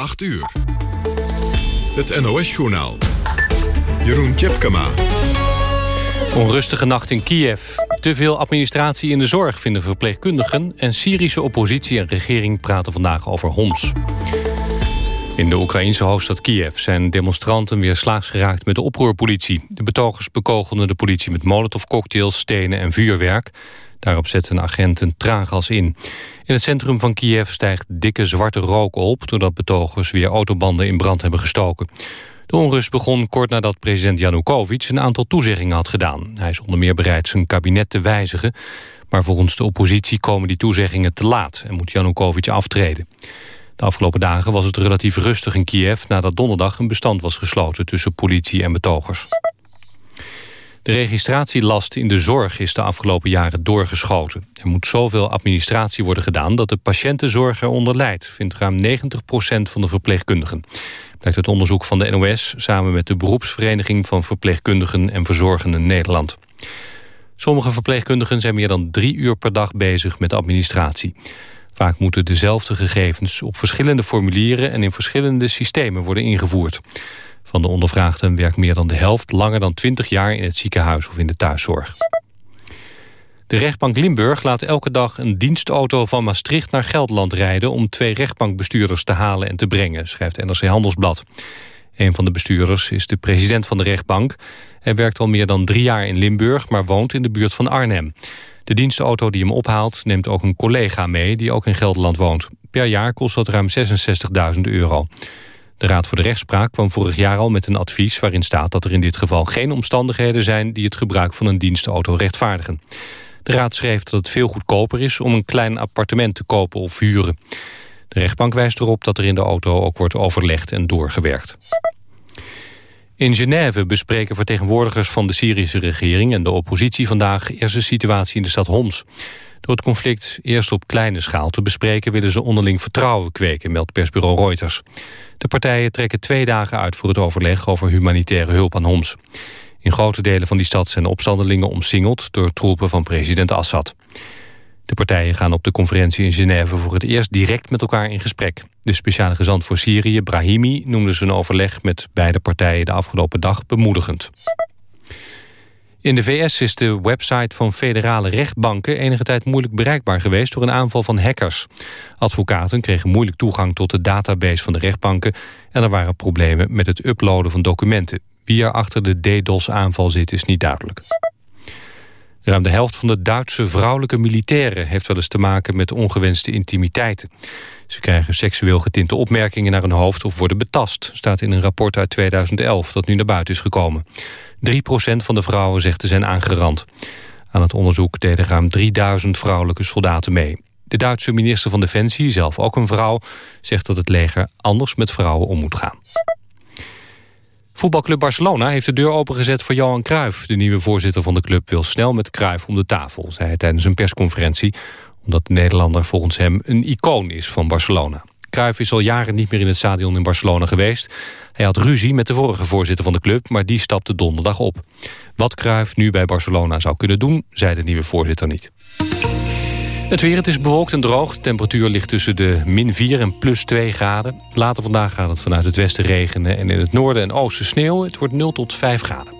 8 uur. Het NOS-journaal. Jeroen Tjepkama. Onrustige nacht in Kiev. Te veel administratie in de zorg vinden verpleegkundigen... en Syrische oppositie en regering praten vandaag over Homs. In de Oekraïnse hoofdstad Kiev zijn demonstranten weer slaags geraakt met de oproerpolitie. De betogers bekogelden de politie met molotovcocktails, stenen en vuurwerk. Daarop zetten agenten traangas in. In het centrum van Kiev stijgt dikke zwarte rook op... doordat betogers weer autobanden in brand hebben gestoken. De onrust begon kort nadat president Janukovic een aantal toezeggingen had gedaan. Hij is onder meer bereid zijn kabinet te wijzigen... maar volgens de oppositie komen die toezeggingen te laat... en moet Janukovic aftreden. De afgelopen dagen was het relatief rustig in Kiev... nadat donderdag een bestand was gesloten tussen politie en betogers. De registratielast in de zorg is de afgelopen jaren doorgeschoten. Er moet zoveel administratie worden gedaan dat de patiëntenzorg eronder leidt... vindt ruim 90% van de verpleegkundigen. Blijkt uit onderzoek van de NOS samen met de beroepsvereniging... van verpleegkundigen en verzorgenden Nederland. Sommige verpleegkundigen zijn meer dan drie uur per dag bezig met administratie. Vaak moeten dezelfde gegevens op verschillende formulieren... en in verschillende systemen worden ingevoerd. Van de ondervraagden werkt meer dan de helft langer dan 20 jaar in het ziekenhuis of in de thuiszorg. De rechtbank Limburg laat elke dag een dienstauto van Maastricht naar Gelderland rijden... om twee rechtbankbestuurders te halen en te brengen, schrijft NRC Handelsblad. Een van de bestuurders is de president van de rechtbank. Hij werkt al meer dan drie jaar in Limburg, maar woont in de buurt van Arnhem. De dienstauto die hem ophaalt neemt ook een collega mee... die ook in Gelderland woont. Per jaar kost dat ruim 66.000 euro. De Raad voor de Rechtspraak kwam vorig jaar al met een advies... waarin staat dat er in dit geval geen omstandigheden zijn... die het gebruik van een dienstauto rechtvaardigen. De Raad schreef dat het veel goedkoper is om een klein appartement te kopen of huren. De rechtbank wijst erop dat er in de auto ook wordt overlegd en doorgewerkt. In Genève bespreken vertegenwoordigers van de Syrische regering en de oppositie vandaag eerst de situatie in de stad Homs. Door het conflict eerst op kleine schaal te bespreken... willen ze onderling vertrouwen kweken, meldt persbureau Reuters. De partijen trekken twee dagen uit voor het overleg... over humanitaire hulp aan Homs. In grote delen van die stad zijn opstandelingen omsingeld... door troepen van president Assad. De partijen gaan op de conferentie in Genève voor het eerst direct met elkaar in gesprek. De speciale gezant voor Syrië, Brahimi, noemde zijn overleg met beide partijen de afgelopen dag bemoedigend. In de VS is de website van federale rechtbanken enige tijd moeilijk bereikbaar geweest door een aanval van hackers. Advocaten kregen moeilijk toegang tot de database van de rechtbanken en er waren problemen met het uploaden van documenten. Wie er achter de DDoS-aanval zit is niet duidelijk. Ruim de helft van de Duitse vrouwelijke militairen heeft wel eens te maken met ongewenste intimiteiten. Ze krijgen seksueel getinte opmerkingen naar hun hoofd of worden betast, staat in een rapport uit 2011 dat nu naar buiten is gekomen. 3% van de vrouwen zegt te zijn aangerand. Aan het onderzoek deden ruim 3000 vrouwelijke soldaten mee. De Duitse minister van Defensie, zelf ook een vrouw... zegt dat het leger anders met vrouwen om moet gaan. Voetbalclub Barcelona heeft de deur opengezet voor Johan Cruijff. De nieuwe voorzitter van de club wil snel met Cruijff om de tafel... zei hij tijdens een persconferentie... omdat de Nederlander volgens hem een icoon is van Barcelona. Cruijff is al jaren niet meer in het stadion in Barcelona geweest. Hij had ruzie met de vorige voorzitter van de club, maar die stapte donderdag op. Wat Cruijff nu bij Barcelona zou kunnen doen, zei de nieuwe voorzitter niet. Het weer, het is bewolkt en droog. De temperatuur ligt tussen de min 4 en plus 2 graden. Later vandaag gaat het vanuit het westen regenen... en in het noorden en oosten sneeuw. Het wordt 0 tot 5 graden.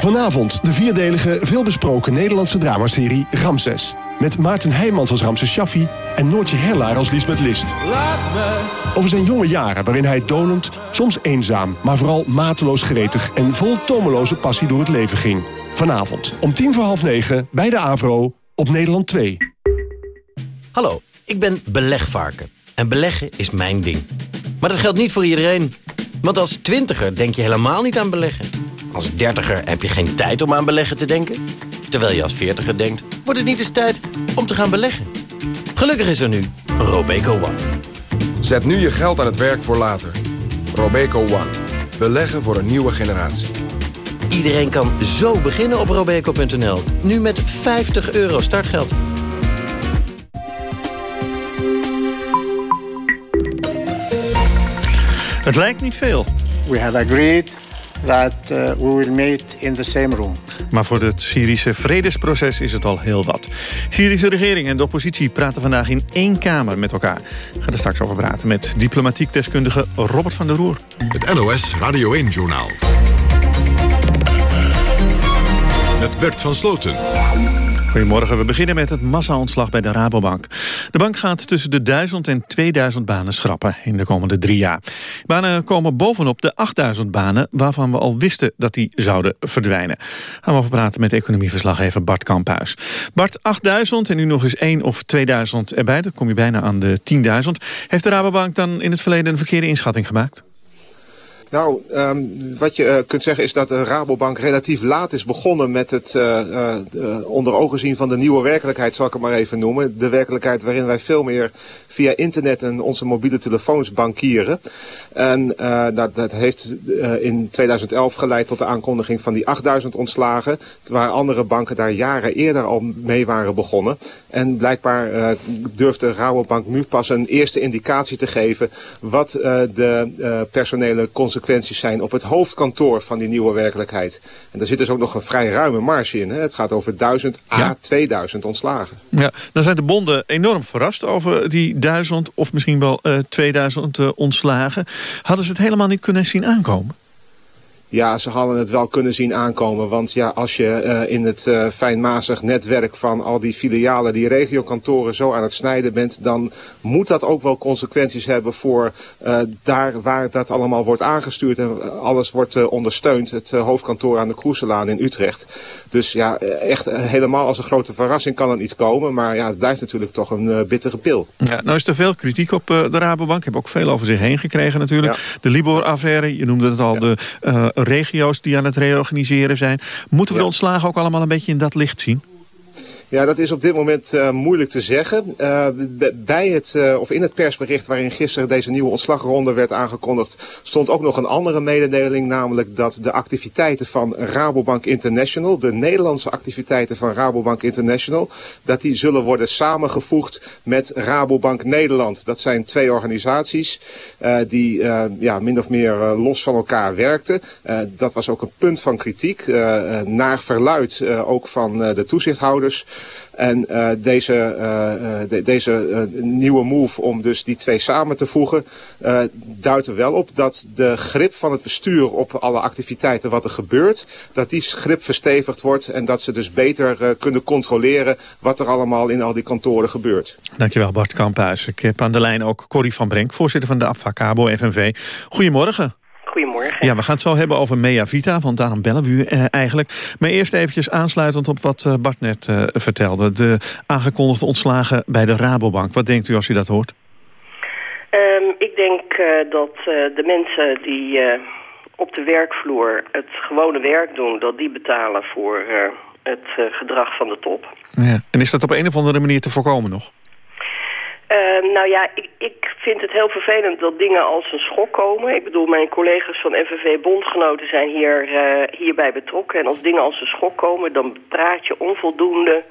Vanavond de vierdelige, veelbesproken Nederlandse dramaserie Ramses. Met Maarten Heijmans als Ramses Shaffi en Noortje Herlaar als Lisbeth List. Over zijn jonge jaren waarin hij donend, soms eenzaam... maar vooral mateloos gretig en vol tomeloze passie door het leven ging. Vanavond om tien voor half negen bij de AVRO op Nederland 2. Hallo, ik ben belegvarken. En beleggen is mijn ding. Maar dat geldt niet voor iedereen. Want als twintiger denk je helemaal niet aan beleggen. Als dertiger heb je geen tijd om aan beleggen te denken. Terwijl je als veertiger denkt, wordt het niet eens tijd om te gaan beleggen. Gelukkig is er nu Robeco One. Zet nu je geld aan het werk voor later. Robeco One. Beleggen voor een nieuwe generatie. Iedereen kan zo beginnen op robeco.nl. Nu met 50 euro startgeld. Het lijkt niet veel. We have agreed that uh, we will meet in the same room. Maar voor het Syrische vredesproces is het al heel wat. Syrische regering en de oppositie praten vandaag in één kamer met elkaar. Ik ga er straks over praten met diplomatiek deskundige Robert van der Roer. Het NOS Radio 1-journaal. Met Bert van Sloten. Goedemorgen, we beginnen met het massa-ontslag bij de Rabobank. De bank gaat tussen de 1000 en 2000 banen schrappen in de komende drie jaar. Banen komen bovenop de 8000 banen waarvan we al wisten dat die zouden verdwijnen. Gaan we over praten met economieverslaggever Bart Kamphuis. Bart, 8000 en nu nog eens 1 of 2000 erbij, dan kom je bijna aan de 10.000. Heeft de Rabobank dan in het verleden een verkeerde inschatting gemaakt? Nou, um, wat je uh, kunt zeggen is dat de Rabobank relatief laat is begonnen met het uh, uh, onder ogen zien van de nieuwe werkelijkheid, zal ik het maar even noemen. De werkelijkheid waarin wij veel meer via internet en onze mobiele telefoons bankieren. En dat, dat, heeft in 2011 geleid tot de aankondiging van die 8000 ontslagen, waar andere banken daar jaren eerder al mee waren begonnen. En blijkbaar durft de Rabobank nu pas een eerste indicatie te geven wat de personele consequenties zijn op het hoofdkantoor van die nieuwe werkelijkheid. En daar zit dus ook nog een vrij ruime marge in. Hè? Het gaat over 1000 à 2000 ontslagen. Ja, dan zijn de bonden enorm verrast over die 1000 of misschien wel uh, 2000 uh, ontslagen. Hadden ze het helemaal niet kunnen zien aankomen? Ja, ze hadden het wel kunnen zien aankomen. Want ja, als je uh, in het uh, fijnmazig netwerk van al die filialen, die regiokantoren zo aan het snijden bent, dan moet dat ook wel consequenties hebben voor uh, daar waar dat allemaal wordt aangestuurd en alles wordt ondersteund. Het hoofdkantoor aan de Kroeselaan in Utrecht. Dus ja, echt helemaal als een grote verrassing kan het niet komen. Maar ja, het blijft natuurlijk toch een bittere pil. Ja, nou is er veel kritiek op de Rabobank. Heb ook veel over zich heen gekregen natuurlijk. Ja. De Libor-affaire, je noemde het al, ja. de regio's die aan het reorganiseren zijn. Moeten we de ontslagen ook allemaal een beetje in dat licht zien? Ja, dat is op dit moment uh, moeilijk te zeggen. Uh, bij het, uh, of in het persbericht waarin gisteren deze nieuwe ontslagronde werd aangekondigd... stond ook nog een andere mededeling, namelijk dat de activiteiten van Rabobank International... de Nederlandse activiteiten van Rabobank International... dat die zullen worden samengevoegd met Rabobank Nederland. Dat zijn twee organisaties die ja, min of meer los van elkaar werkten. dat was ook een punt van kritiek, naar verluid ook van de toezichthouders... En uh, deze, uh, de, deze nieuwe move om dus die twee samen te voegen... duidt er wel op dat de grip van het bestuur op alle activiteiten wat er gebeurt... dat die grip verstevigd wordt en dat ze dus beter kunnen controleren... wat er allemaal in al die kantoren gebeurt. Dankjewel Bart Kamphuis. Ik heb aan de lijn ook Corrie van Brenk, voorzitter van de Abfacabo FNV. Goedemorgen. Goedemorgen. Ja, we gaan het zo hebben over Mea Vita, want daarom bellen we u eh, eigenlijk. Maar eerst eventjes aansluitend op wat uh, Bart net uh, vertelde. De aangekondigde ontslagen bij de Rabobank. Wat denkt u als u dat hoort? Um, ik denk uh, dat de mensen die op de werkvloer het gewone werk doen... dat die betalen voor het gedrag van de top. Ja. En is dat op een of andere manier te voorkomen nog? Uh, nou ja, ik, ik vind het heel vervelend dat dingen als een schok komen. Ik bedoel, mijn collega's van FNV Bondgenoten zijn hier, uh, hierbij betrokken. En als dingen als een schok komen, dan praat je onvoldoende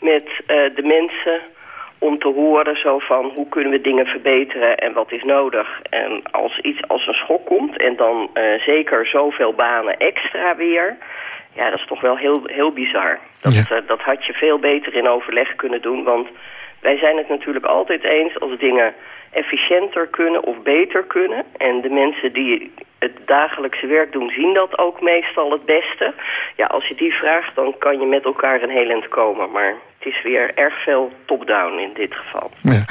met uh, de mensen om te horen zo van hoe kunnen we dingen verbeteren en wat is nodig. En als iets als een schok komt en dan uh, zeker zoveel banen extra weer... ja, dat is toch wel heel, heel bizar. Dat, ja. dat had je veel beter in overleg kunnen doen, want... Wij zijn het natuurlijk altijd eens als dingen efficiënter kunnen of beter kunnen. En de mensen die het dagelijkse werk doen, zien dat ook meestal het beste. Ja, als je die vraagt, dan kan je met elkaar een heel eind komen. Maar het is weer erg veel top-down in dit geval. Ja.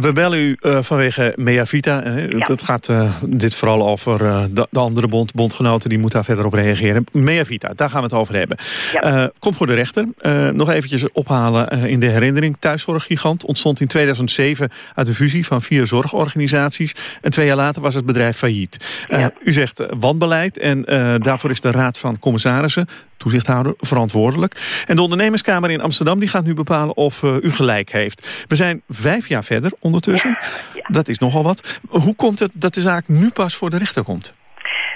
We bellen u uh, vanwege Mea Vita. Ja. Het gaat uh, dit vooral over uh, de, de, andere bond, bondgenoten. Die moeten daar verder op reageren. Mea Vita, daar gaan we het over hebben. Ja. komt voor de rechter. nog eventjes ophalen in de herinnering. Thuiszorggigant ontstond in 2007 uit de fusie van vier zorgorganisaties. En twee jaar later was het bedrijf failliet. Ja. U zegt wanbeleid. En daarvoor is de Raad van Commissarissen toezichthouder, verantwoordelijk. En de ondernemerskamer in Amsterdam die gaat nu bepalen of u gelijk heeft. We zijn vijf jaar verder ondertussen. Dat is nogal wat. Hoe komt het dat de zaak nu pas voor de rechter komt?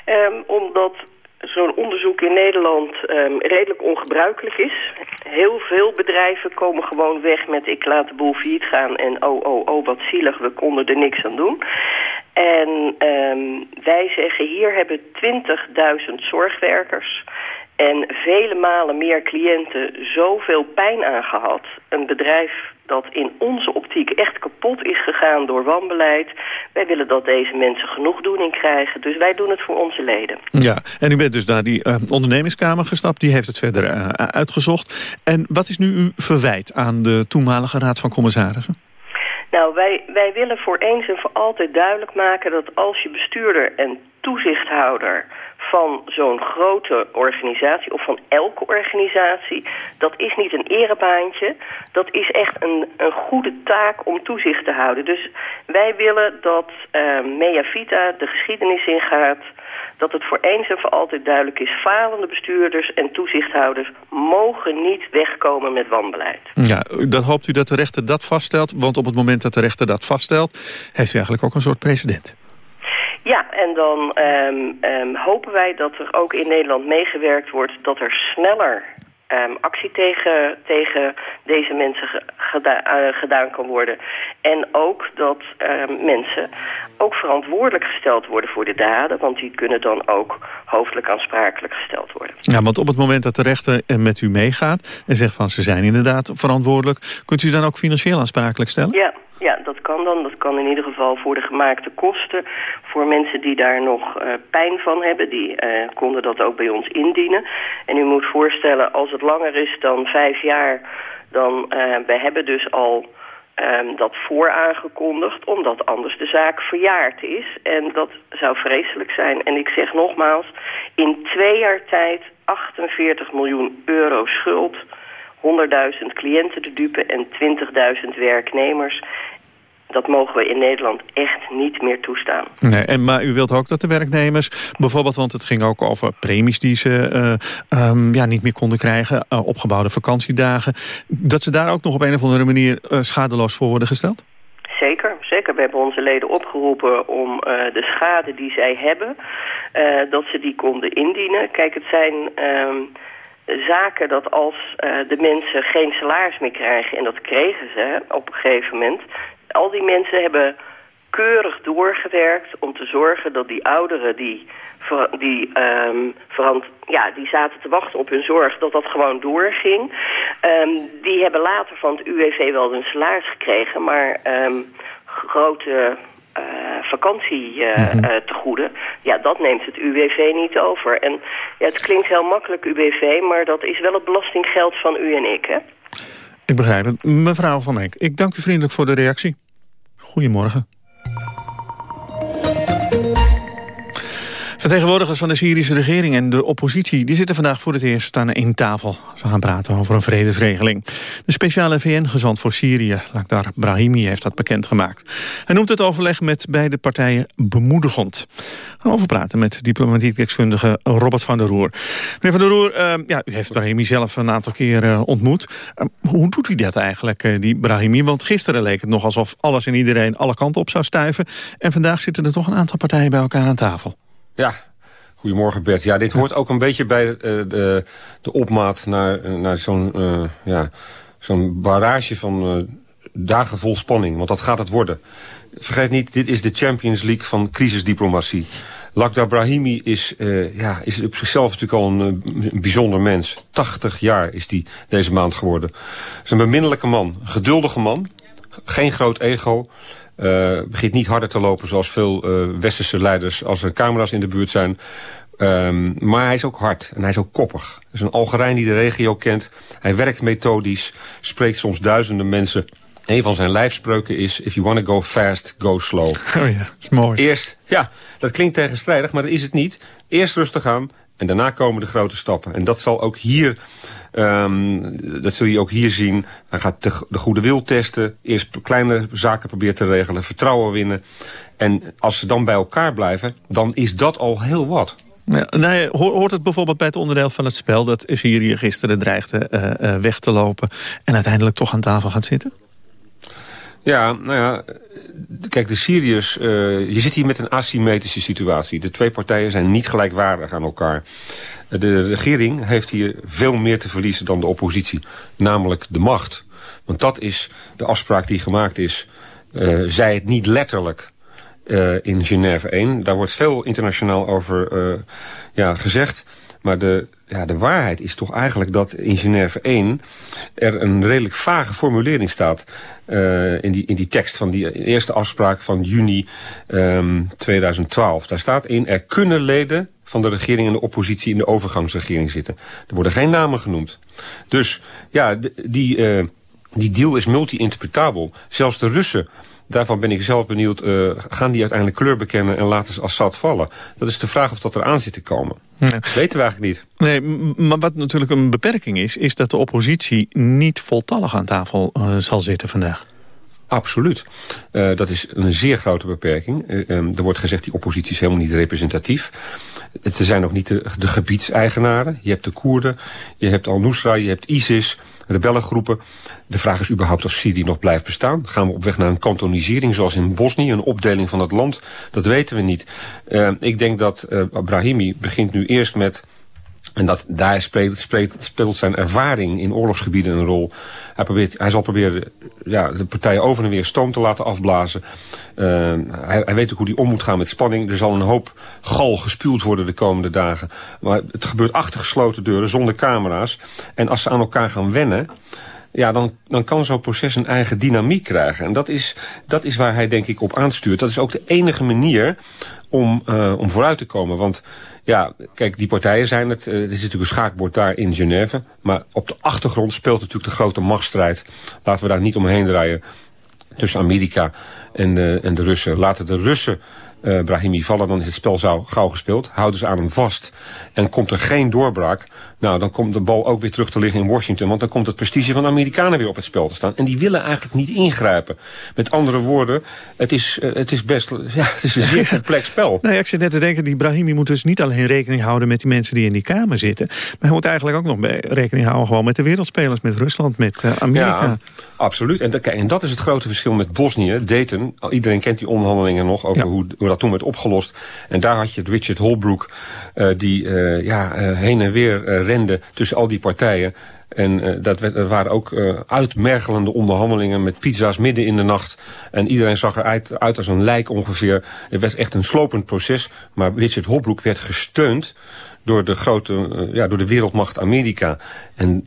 Um, omdat zo'n onderzoek in Nederland um, redelijk ongebruikelijk is. Heel veel bedrijven komen gewoon weg met ik laat de boel failliet gaan en oh, oh, oh, wat zielig, we konden er niks aan doen. En um, wij zeggen hier hebben 20.000 zorgwerkers en vele malen meer cliënten zoveel pijn aangehad. Een bedrijf dat in onze optiek echt kapot is gegaan door wanbeleid. Wij willen dat deze mensen genoegdoening krijgen. Dus wij doen het voor onze leden. Ja, en u bent dus naar die uh, ondernemingskamer gestapt. Die heeft het verder uh, uitgezocht. En wat is nu uw verwijt aan de toenmalige raad van commissarissen? Nou, wij, wij willen voor eens en voor altijd duidelijk maken... dat als je bestuurder en toezichthouder van zo'n grote organisatie of van elke organisatie. Dat is niet een erebaantje. Dat is echt een, een goede taak om toezicht te houden. Dus wij willen dat uh, Mea Vita de geschiedenis ingaat dat het voor eens en voor altijd duidelijk is... falende bestuurders en toezichthouders mogen niet wegkomen met wanbeleid. Ja, dat hoopt u dat de rechter dat vaststelt? Want op het moment dat de rechter dat vaststelt... heeft u eigenlijk ook een soort precedent. Ja, en dan um, um, hopen wij dat er ook in Nederland meegewerkt wordt... dat er sneller um, actie tegen, tegen deze mensen geda uh, gedaan kan worden. En ook dat mensen ook verantwoordelijk gesteld worden voor de daden... want die kunnen dan ook hoofdelijk aansprakelijk gesteld worden. Ja, want op het moment dat de rechter met u meegaat... en zegt van ze zijn inderdaad verantwoordelijk... kunt u dan ook financieel aansprakelijk stellen? Ja, ja, dat kan dan. Dat kan in ieder geval voor de gemaakte kosten. Voor mensen die daar nog uh, pijn van hebben, die uh, konden dat ook bij ons indienen. En u moet voorstellen, als het langer is dan vijf jaar... dan uh, we hebben dus al um, dat vooraangekondigd... omdat anders de zaak verjaard is. En dat zou vreselijk zijn. En ik zeg nogmaals, in twee jaar tijd 48 miljoen euro schuld... 100.000 cliënten te dupen en 20.000 werknemers dat mogen we in Nederland echt niet meer toestaan. Nee, en, maar u wilt ook dat de werknemers, bijvoorbeeld... want het ging ook over premies die ze uh, um, ja, niet meer konden krijgen... Uh, opgebouwde vakantiedagen... dat ze daar ook nog op een of andere manier uh, schadeloos voor worden gesteld? Zeker, zeker. We hebben onze leden opgeroepen om uh, de schade die zij hebben... Uh, dat ze die konden indienen. Kijk, het zijn... Uh, zaken dat als uh, de mensen geen salaris meer krijgen... en dat kregen ze op een gegeven moment al die mensen hebben keurig doorgewerkt om te zorgen dat die ouderen die, die, um, verant, ja, die zaten te wachten op hun zorg, dat dat gewoon doorging. Um, die hebben later van het UWV wel hun salaris gekregen, maar um, grote uh, vakantie uh, mm -hmm. uh, te goede. Ja, dat neemt het UWV niet over. En ja, het klinkt heel makkelijk UWV, maar dat is wel het belastinggeld van u en ik, hè? Ik begrijp het. Mevrouw Van Enk, ik dank u vriendelijk voor de reactie. Goedemorgen. Vertegenwoordigers van de Syrische regering en de oppositie... die zitten vandaag voor het eerst aan één tafel. Ze gaan praten over een vredesregeling. De speciale VN-gezant voor Syrië, Lakhdar Brahimi, heeft dat bekendgemaakt. Hij noemt het overleg met beide partijen bemoedigend. Gaan over praten met diplomatiek deskundige Robert van der Roer. Meneer van der Roer, uh, ja, u heeft Brahimi zelf een aantal keer uh, ontmoet. Uh, hoe doet u dat eigenlijk, die Brahimi? Want gisteren leek het nog alsof alles en iedereen alle kanten op zou stuiven. En vandaag zitten er toch een aantal partijen bij elkaar aan tafel. Ja, Goedemorgen Bert. Ja, dit hoort ook een beetje bij uh, de, de opmaat naar, naar zo'n uh, ja, zo'n barrage van uh, dagen vol spanning. Want dat gaat het worden. Vergeet niet, dit is de Champions League van crisisdiplomatie. Lakhdar Brahimi is, ja, is op zichzelf natuurlijk al een, bijzonder mens. 80 jaar is hij deze maand geworden. Hij is een beminnelijke man, geduldige man. Geen groot ego. Uh, begint niet harder te lopen zoals veel uh, westerse leiders als er camera's in de buurt zijn. Um, maar hij is ook hard en hij is ook koppig. Hij is een Algerijn die de regio kent. Hij werkt methodisch, spreekt soms duizenden mensen. Een van zijn lijfspreuken is... If you want to go fast, go slow. Oh ja, dat is mooi. Eerst, ja, dat klinkt tegenstrijdig, maar dat is het niet. Eerst rustig aan en daarna komen de grote stappen. En dat zal ook hier Um, dat zul je ook hier zien. Hij gaat de, de goede wil testen. Eerst kleine zaken proberen te regelen. Vertrouwen winnen. En als ze dan bij elkaar blijven, dan is dat al heel wat. Ja, nou hoort het bijvoorbeeld bij het onderdeel van het spel... dat Syrië gisteren dreigde uh, uh, weg te lopen... en uiteindelijk toch aan tafel gaat zitten? Ja, nou ja, kijk, de Syriërs... Uh, je zit hier met een asymmetrische situatie. De twee partijen zijn niet gelijkwaardig aan elkaar. De regering heeft hier veel meer te verliezen dan de oppositie. Namelijk de macht. Want dat is de afspraak die gemaakt is. Uh, zij het niet letterlijk uh, in Genève 1. Daar wordt veel internationaal over uh, ja, gezegd. Maar de, ja, de waarheid is toch eigenlijk dat in Genève 1... er een redelijk vage formulering staat... Uh, in, die, in die tekst van die eerste afspraak van juni um, 2012. Daar staat in, er kunnen leden van de regering en de oppositie in de overgangsregering zitten. Er worden geen namen genoemd. Dus ja, die, uh, die deal is multi-interpretabel. Zelfs de Russen Daarvan ben ik zelf benieuwd, uh, gaan die uiteindelijk kleur bekennen en laten ze Assad vallen? Dat is de vraag of dat eraan zit te komen. Ja. Weten we eigenlijk niet. Nee, maar wat natuurlijk een beperking is, is dat de oppositie niet voltallig aan tafel uh, zal zitten vandaag. Absoluut. Uh, dat is een zeer grote beperking. Uh, um, er wordt gezegd, die oppositie is helemaal niet representatief. Ze zijn ook niet de, de gebiedseigenaren. Je hebt de Koerden, je hebt Al-Nusra, je hebt ISIS rebellengroepen. De vraag is überhaupt of Syrië nog blijft bestaan. Gaan we op weg naar een kantonisering zoals in Bosnië, een opdeling van het land? Dat weten we niet. Uh, ik denk dat uh, Brahimi begint nu eerst met en dat, daar speelt, speelt, zijn ervaring in oorlogsgebieden een rol. Hij, probeert, hij zal proberen ja, de partijen over en weer stoom te laten afblazen. Uh, hij, hij, weet ook hoe hij om moet gaan met spanning. Er zal een hoop gal gespuwd worden de komende dagen. Maar het gebeurt achter gesloten deuren, zonder camera's. En als ze aan elkaar gaan wennen ja, dan, dan kan zo'n proces een eigen dynamiek krijgen. En dat is, dat is waar hij denk ik op aanstuurt. Dat is ook de enige manier om, uh, om vooruit te komen. Want ja, kijk, die partijen zijn het. Uh, het is natuurlijk een schaakbord daar in Genève. Maar op de achtergrond speelt natuurlijk de grote machtsstrijd. Laten we daar niet omheen draaien tussen Amerika en de, en de Russen. Laten de Russen uh, Brahimi vallen, dan is het spel zo gauw gespeeld. Houden ze aan hem vast en komt er geen doorbraak... nou, dan komt de bal ook weer terug te liggen in Washington... want dan komt het prestige van de Amerikanen weer op het spel te staan. En die willen eigenlijk niet ingrijpen. Met andere woorden, het is, uh, het is best ja, het is een zeer complex spel. Nou ja, ik zit net te denken, die Brahimi moet dus niet alleen rekening houden... met die mensen die in die Kamer zitten... maar hij moet eigenlijk ook nog rekening houden gewoon met de wereldspelers... met Rusland, met uh, Amerika. Ja, absoluut. En, kijk, en dat is het grote verschil met Bosnië, Dayton. Iedereen kent die onderhandelingen nog over ja. hoe, hoe dat toen werd opgelost. En daar had je Richard Holbrooke, uh, die uh, ja, uh, heen en weer rende tussen al die partijen. En dat, werd, dat, waren ook uitmergelende onderhandelingen met pizza's midden in de nacht. En iedereen zag eruit uit als een lijk ongeveer. Het werd echt een slopend proces. Maar Richard Holbrooke werd gesteund door de grote, ja, door de wereldmacht Amerika. En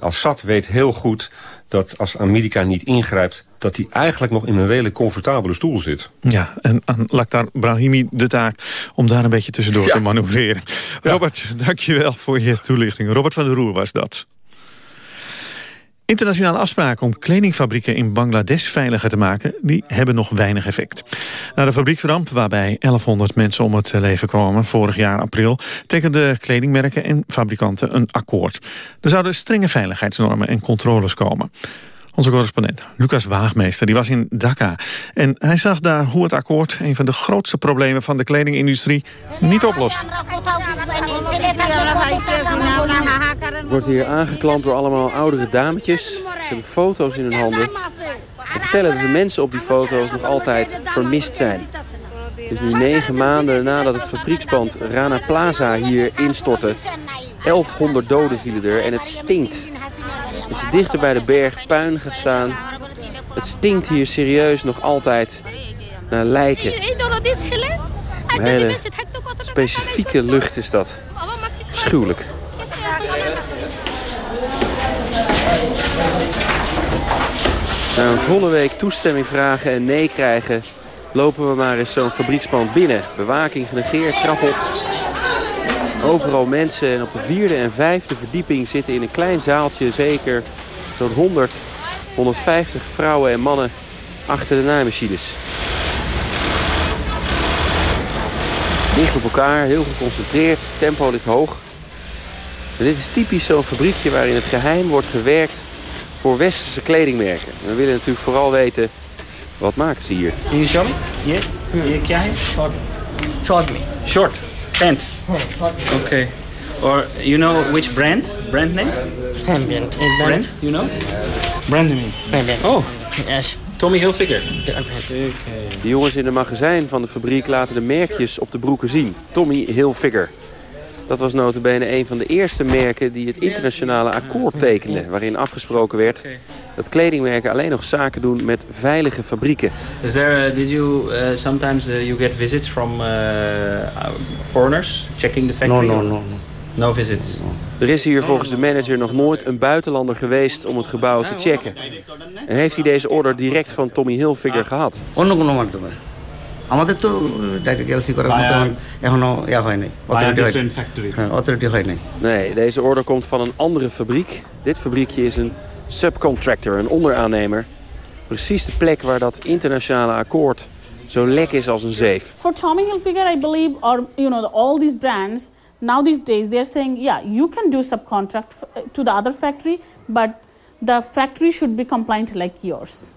Assad weet heel goed dat als Amerika niet ingrijpt... dat hij eigenlijk nog in een redelijk comfortabele stoel zit. Ja, en aan Lakhdar Brahimi de taak om daar een beetje tussendoor ja. te manoeuvreren. Ja. Robert, dankjewel voor je toelichting. Robert van der Roer was dat. Internationale afspraken om kledingfabrieken in Bangladesh veiliger te maken... die hebben nog weinig effect. Na de fabrieksramp, waarbij 1100 mensen om het leven kwamen... vorig jaar april, tekenden kledingmerken en fabrikanten een akkoord. Er zouden strenge veiligheidsnormen en controles komen. Onze correspondent Lucas Waagmeester die was in Dhaka. En hij zag daar hoe het akkoord een van de grootste problemen van de kledingindustrie niet oplost. Wordt hier aangeklampt door allemaal oudere dametjes. Ze hebben foto's in hun handen. En vertellen dat de mensen op die foto's nog altijd vermist zijn. Is nu negen maanden nadat het fabriekspand Rana Plaza hier instortte. 1100 doden vielen er en het stinkt. Als je dichter bij de berg puin gaat staan... het stinkt hier serieus nog altijd naar lijken. Hele specifieke lucht is dat. Afschuwelijk. Na een volle week toestemming vragen en nee krijgen... lopen we maar eens zo'n fabriekspand binnen. Bewaking genegeerd, trap op. Overal mensen en op de vierde en vijfde verdieping zitten in een klein zaaltje... zeker zo'n 100, 150 vrouwen en mannen achter de naaimachines. Dicht op elkaar, heel geconcentreerd, tempo ligt hoog. En dit is typisch zo'n fabriekje waarin het geheim wordt gewerkt voor westerse kledingmerken. we willen natuurlijk vooral weten, wat maken ze hier? Can you show me? Yeah. Yeah, kya hai? Short. Short me. Short. Pant. Okay. Or you know which brand? Brand name? Brand. Brand, you know? Brand name. Brand. Oh. Yes. Tommy Hilfiger. De jongens in het magazijn van de fabriek laten de merkjes op de broeken zien. Tommy Hilfiger. Dat was notabene een van de eerste merken die het internationale akkoord tekende. Waarin afgesproken werd dat kledingmerken alleen nog zaken doen met veilige fabrieken. Is there, did you, uh, sometimes uh, you get visits from uh, foreigners checking the factory? No, no, no. no. Visits. Er is hier volgens de manager nog nooit een buitenlander geweest om het gebouw te checken. En heeft hij deze order direct van Tommy Hilfiger gehad? Oh, no, no, no, আমাদের তো direct LC করার মতো এখন এখনো ইয়া হয় নাই অথরিটি হয় হ্যাঁ অথরিটি হয় নাই Nee, deze order komt van een andere fabriek. Dit fabriekje is een subcontractor, een onderaannemer. Precies de plek waar dat internationale akkoord zo lek is als een zeef. For Tommy Hilfiger, I believe, or you know, all these brands now these days they're saying, yeah, you can do subcontract f- to the other factory, but the factory should be compliant like yours.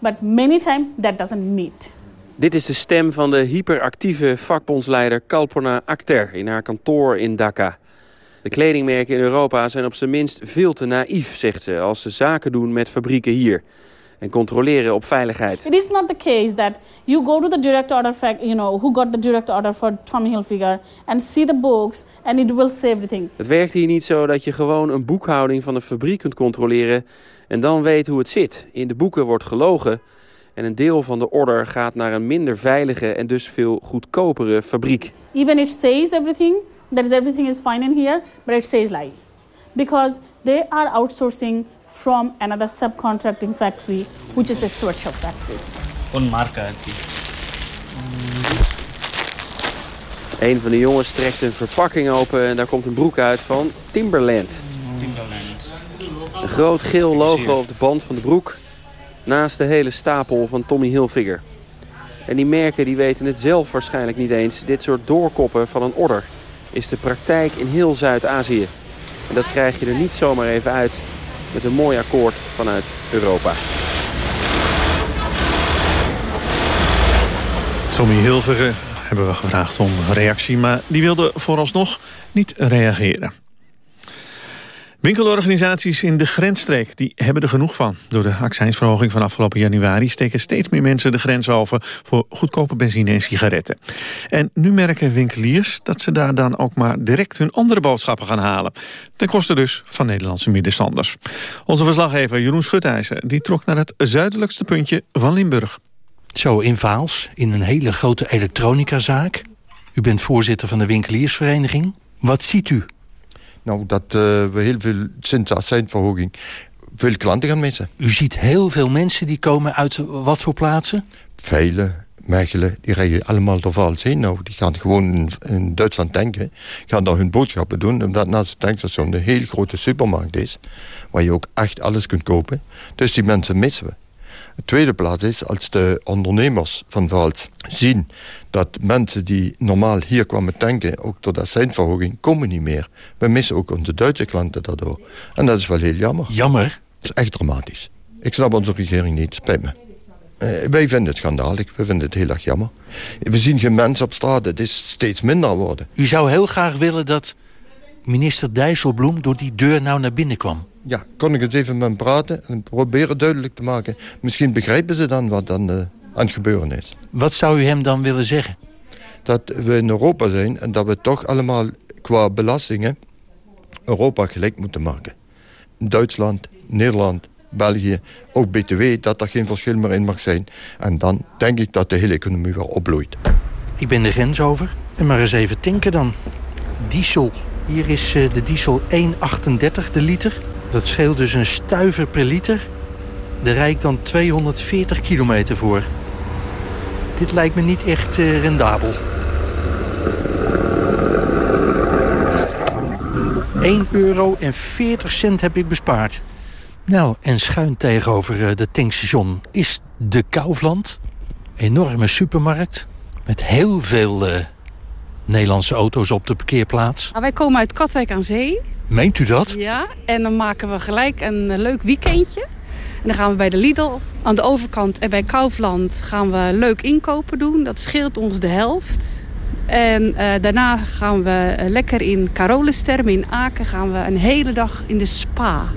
But many times that doesn't meet. Dit is de stem van de hyperactieve vakbondsleider Kalpona Akhter in haar kantoor in Dhaka. De kledingmerken in Europa zijn op zijn minst veel te naïef, zegt ze, als ze zaken doen met fabrieken hier. En controleren op veiligheid. It is not the case that you go to the direct order fact, you know, who got the direct order for Tommy Hilfiger and see the books and it will say everything. Het werkt hier niet zo dat je gewoon een boekhouding van een fabriek kunt controleren en dan weet hoe het zit. In de boeken wordt gelogen en een deel van de order gaat naar een minder veilige en dus veel goedkopere fabriek. Even it says everything, that is everything is fine in here, but it says lie. Because they are outsourcing from another subcontracting factory, which is a sweatshop factory. Un marca. Een van de jongens trekt een verpakking open en daar komt een broek uit van Timberland. Timberland. Een groot geel logo op de band van de broek. Naast de hele stapel van Tommy Hilfiger. En die merken die weten het zelf waarschijnlijk niet eens. Dit soort doorkoppen van een order is de praktijk in heel Zuid-Azië. En dat krijg je er niet zomaar even uit met een mooi akkoord vanuit Europa. Tommy Hilfiger hebben we gevraagd om reactie, maar die wilde vooralsnog niet reageren. Winkelorganisaties in de grensstreek die hebben er genoeg van. Door de accijnsverhoging van afgelopen januari... steken steeds meer mensen de grens over voor goedkope benzine en sigaretten. En nu merken winkeliers dat ze daar dan ook maar direct hun andere boodschappen gaan halen. Ten koste dus van Nederlandse middenstanders. Onze verslaggever Jeroen Schutijzer die trok naar het zuidelijkste puntje van Limburg. Zo in Vaals, in een hele grote elektronicazaak. U bent voorzitter van de winkeliersvereniging. Wat ziet u? Nou, dat uh, we heel veel, sinds de accijnsverhoging, veel klanten gaan missen. U ziet heel veel mensen die komen uit wat voor plaatsen? Velen, Mechelen, die rijden allemaal door Vaals heen. Nou, die gaan gewoon in, in, Duitsland tanken. Gaan daar hun boodschappen doen. Omdat naast het tankstation een heel grote supermarkt is. Waar je ook echt alles kunt kopen. Dus die mensen missen we. De tweede plaats is als de ondernemers van Vaals zien dat mensen die normaal hier kwamen tanken, ook door de zijnverhoging, komen niet meer. We missen ook onze Duitse klanten daardoor. En dat is wel heel jammer. Jammer? Dat is echt dramatisch. Ik snap onze regering niet, spijt me. Uh, wij vinden het schandalig, we vinden het heel erg jammer. We zien geen mensen op straat, het is steeds minder worden. U zou heel graag willen dat minister Dijsselbloem door die deur nou naar binnen kwam? Ja, kon ik eens even met hem praten en proberen duidelijk te maken. Misschien begrijpen ze dan wat dan uh, aan het gebeuren is. Wat zou u hem dan willen zeggen? Dat we in Europa zijn en dat we toch allemaal qua belastingen Europa gelijk moeten maken. Duitsland, Nederland, België, ook BTW, dat er geen verschil meer in mag zijn. En dan denk ik dat de hele economie wel opbloeit. Ik ben de grens over en maar eens even tanken dan. Diesel. Hier is uh, de diesel 1,38 de liter. Dat scheelt dus een stuiver per liter. Daar rijd ik dan 240 kilometer voor. Dit lijkt me niet echt uh, rendabel. 1 euro en 40 cent heb ik bespaard. Nou, en schuin tegenover uh, de tankstation is de Kaufland. Enorme supermarkt met heel veel uh, Nederlandse auto's op de parkeerplaats. Nou, wij komen uit Katwijk aan Zee. Meent u dat? Ja, en dan maken we gelijk een leuk weekendje. En dan gaan we bij de Lidl aan de overkant en bij Kaufland gaan we leuk inkopen doen. Dat scheelt ons de helft. En uh, daarna gaan we lekker in Carolenstermen in Aken gaan we een hele dag in de spa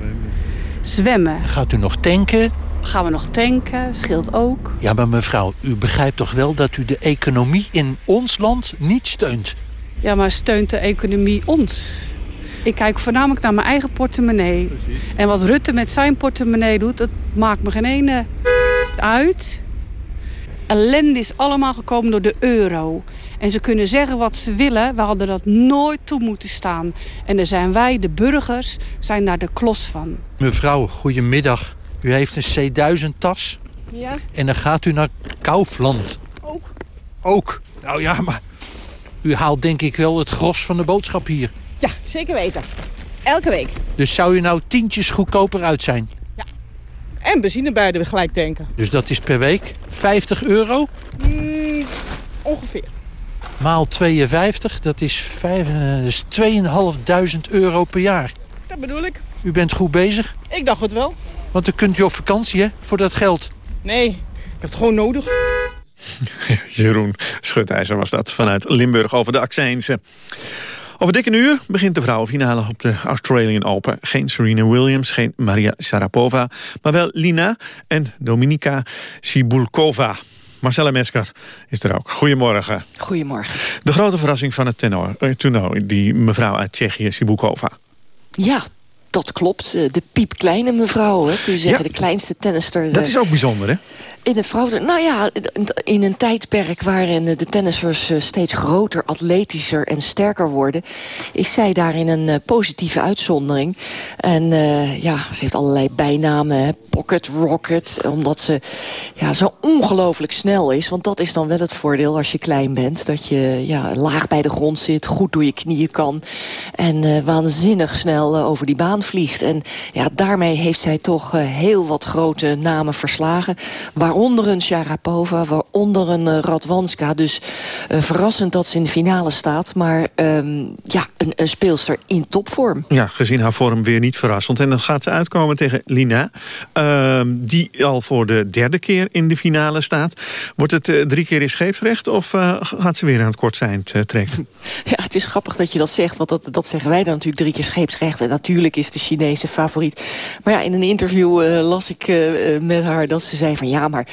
zwemmen. Gaat u nog tanken Gaan we nog tanken, scheelt ook. Ja, maar mevrouw, u begrijpt toch wel dat u de economie in ons land niet steunt? Ja, maar steunt de economie ons? Ik kijk voornamelijk naar mijn eigen portemonnee. En wat Rutte met zijn portemonnee doet, dat maakt me geen ene uit. Ellende is allemaal gekomen door de euro. En ze kunnen zeggen wat ze willen. We hadden dat nooit toe moeten staan. En daar zijn wij, de burgers, zijn daar de klos van. Mevrouw, goedemiddag. U heeft een C1000-tas. Ja. En dan gaat u naar Kaufland. Ook. Ook? Nou ja, maar u haalt denk ik wel het gros van de boodschap hier. Ja, zeker weten. Elke week. Dus zou u nou tientjes goedkoper uit zijn? En benzine bij de gelijk tanken. Dus dat is per week 50 euro? Mm, ongeveer. Maal 52, dat is, vijf, eh, dus 2.500 euro per jaar. Dat bedoel ik. U bent goed bezig? Ik dacht het wel. Want dan kunt u op vakantie, hè, voor dat geld. Nee, ik heb het gewoon nodig. Jeroen Schutijzer was dat vanuit Limburg over de accijnsen. Over dikke uur begint de vrouwenfinale op de Australian Open. Geen Serena Williams, geen Maria Sharapova, maar wel Lina en Dominika Sibulkova. Marcella Mesker is er ook. Goedemorgen. Goedemorgen. De grote verrassing van het tenor, eh, toernooi, die mevrouw uit Tsjechië, Sibulkova. Ja, dat klopt. Eh, De piepkleine mevrouw, hè, kun je zeggen. De kleinste tennister. Dat eh, is ook bijzonder, hè? In het vrouwen... Nou ja, in een tijdperk waarin de tennissers eh, steeds groter, atletischer en sterker worden... is zij daarin een eh, positieve uitzondering. En eh, ja, ze heeft allerlei bijnamen. Hè. Pocket Rocket, omdat ze ja, zo ongelooflijk snel is. Want dat is dan wel het voordeel als je klein bent. Dat je ja, laag bij de grond zit, goed door je knieën kan... en eh, waanzinnig snel eh, over die baan vliegt. En ja, daarmee heeft zij toch eh, heel wat grote namen verslagen. Waaronder een Sharapova, waaronder een eh, Radwanska. Dus eh, verrassend dat ze in de finale staat. Maar ehm, ja, een, een speelster in topvorm. Ja, gezien haar vorm weer niet verrassend. En dan gaat ze uitkomen tegen Lina, ehm, die al voor de derde keer in de finale staat. Wordt het drie keer in scheepsrecht of gaat ze weer aan het kortzijnd uh, trekken? Ja, het is grappig dat je dat zegt, want dat, dat zeggen wij dan natuurlijk drie keer scheepsrecht. En natuurlijk is de Chinese favoriet. Maar ja, in een interview eh, las ik eh, eh, met haar dat ze zei van ja, maar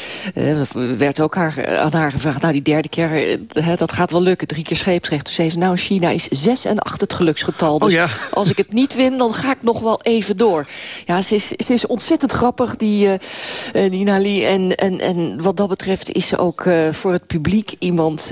werd ook haar, aan haar gevraagd, nou die derde keer, dat gaat wel lukken, drie keer scheepsrecht. Toen zei ze, nou China is zes en acht het geluksgetal. Dus Oh ja. als ik het niet win, dan ga ik nog wel even door. Ja, ze is, ze is ontzettend grappig, die, die Nali. En, en, en wat dat betreft is ze ook voor het publiek iemand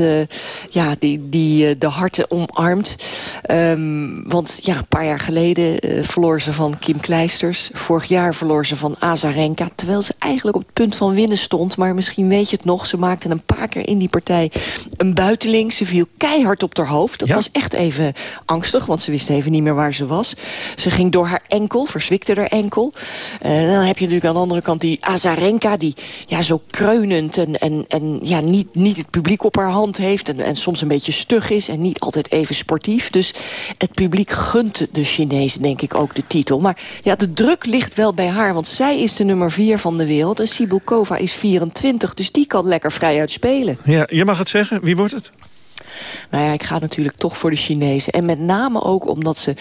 ja, die, die de harten omarmt. Ehm, want ja, een paar jaar geleden eh, verloor ze van Kim Kleisters. Vorig jaar verloor ze van Azarenka. Terwijl ze eigenlijk op het punt van winnen stond. Maar misschien weet je het nog, ze maakte een paar keer in die partij een buiteling. Ze viel keihard op haar hoofd. Dat was echt even angstig, want ze wist even niet meer waar ze was. Ze ging door haar enkel, verzwikte haar enkel. En dan heb je natuurlijk aan de andere kant die Azarenka... die ja, zo kreunend en, en, en ja, niet, niet het publiek op haar hand heeft... En, en soms een beetje stug is en niet altijd even sportief. Dus het publiek gunt de Chinezen, denk ik, ook de titel. Maar ja, de druk ligt wel bij haar, want zij is de nummer vier van de wereld... en Sibulkova is 24, dus die kan lekker vrij uitspelen. Ja, je mag het zeggen. Wie wordt het? Nou ja, ik ga natuurlijk toch voor de Chinezen. En met name ook omdat ze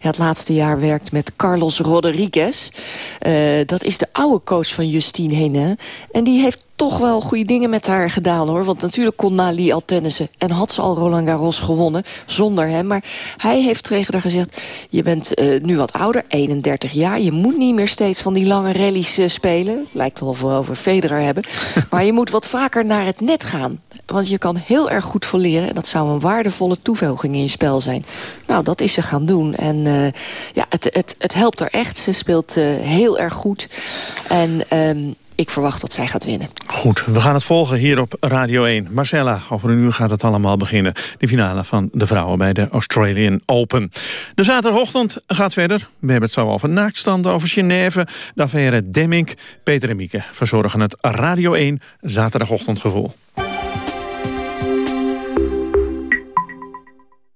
ja, het laatste jaar werkt met Carlos Rodriguez. Eh, dat is de oude coach van Justine Henin. En die heeft toch wel goede dingen met haar gedaan hoor. Want natuurlijk kon Nali al tennissen. En had ze al Roland Garros gewonnen zonder hem. Maar hij heeft tegen haar gezegd... je bent eh, nu wat ouder, 31 jaar. Je moet niet meer steeds van die lange rallies eh, spelen. Lijkt wel of we over Federer hebben. maar je moet wat vaker naar het net gaan. Want je kan heel erg goed verleren. En dat zou een waardevolle toevoeging in je spel zijn. Nou, dat is ze gaan doen. En eh, ja, het, het, het helpt haar echt. Ze speelt heel erg goed. En ehm, ik verwacht dat zij gaat winnen. Goed, we gaan het volgen hier op Radio 1. Marcella, over een uur gaat het allemaal beginnen. De finale van de vrouwen bij de Australian Open. De zaterdagochtend gaat verder. We hebben het zo over naaktstanden, over Genève, de affaire Demming. Peter en Mieke verzorgen het Radio 1 zaterdagochtendgevoel.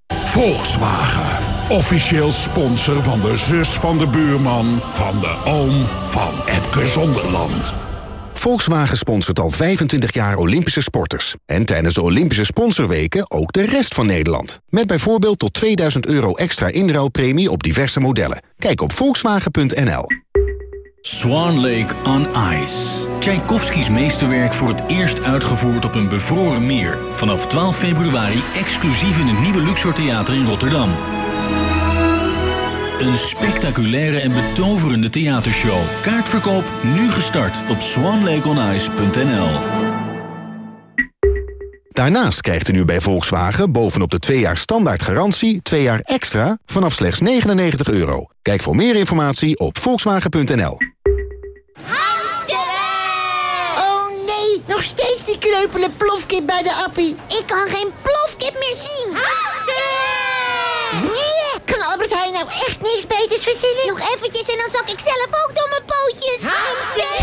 Volkswagen. Officieel sponsor van de zus van de buurman... van de oom van Epke Zonderland. Volkswagen sponsort al 25 jaar Olympische sporters. En tijdens de Olympische sponsorweken ook de rest van Nederland. Met bijvoorbeeld tot 2000 euro extra inruilpremie op diverse modellen. Kijk op volkswagen.nl. Swan Lake on Ice. Tchaikovskis meesterwerk voor het eerst uitgevoerd op een bevroren meer. Vanaf 12 februari exclusief in het nieuwe Luxor Theater in Rotterdam. Een spectaculaire en betoverende theatershow. Kaartverkoop nu gestart op swanlakeonice.nl. Daarnaast krijgt u nu bij Volkswagen bovenop de 2 jaar standaard garantie 2 jaar extra vanaf slechts 99 euro. Kijk voor meer informatie op volkswagen.nl. Oh nee, nog steeds die kreupele plofkip bij de appie. Ik kan geen plofkip meer zien. Nee, kan Albert Heijn nou echt niks beters verzinnen? Nog eventjes en dan zak ik zelf ook door mijn pootjes. Hamster!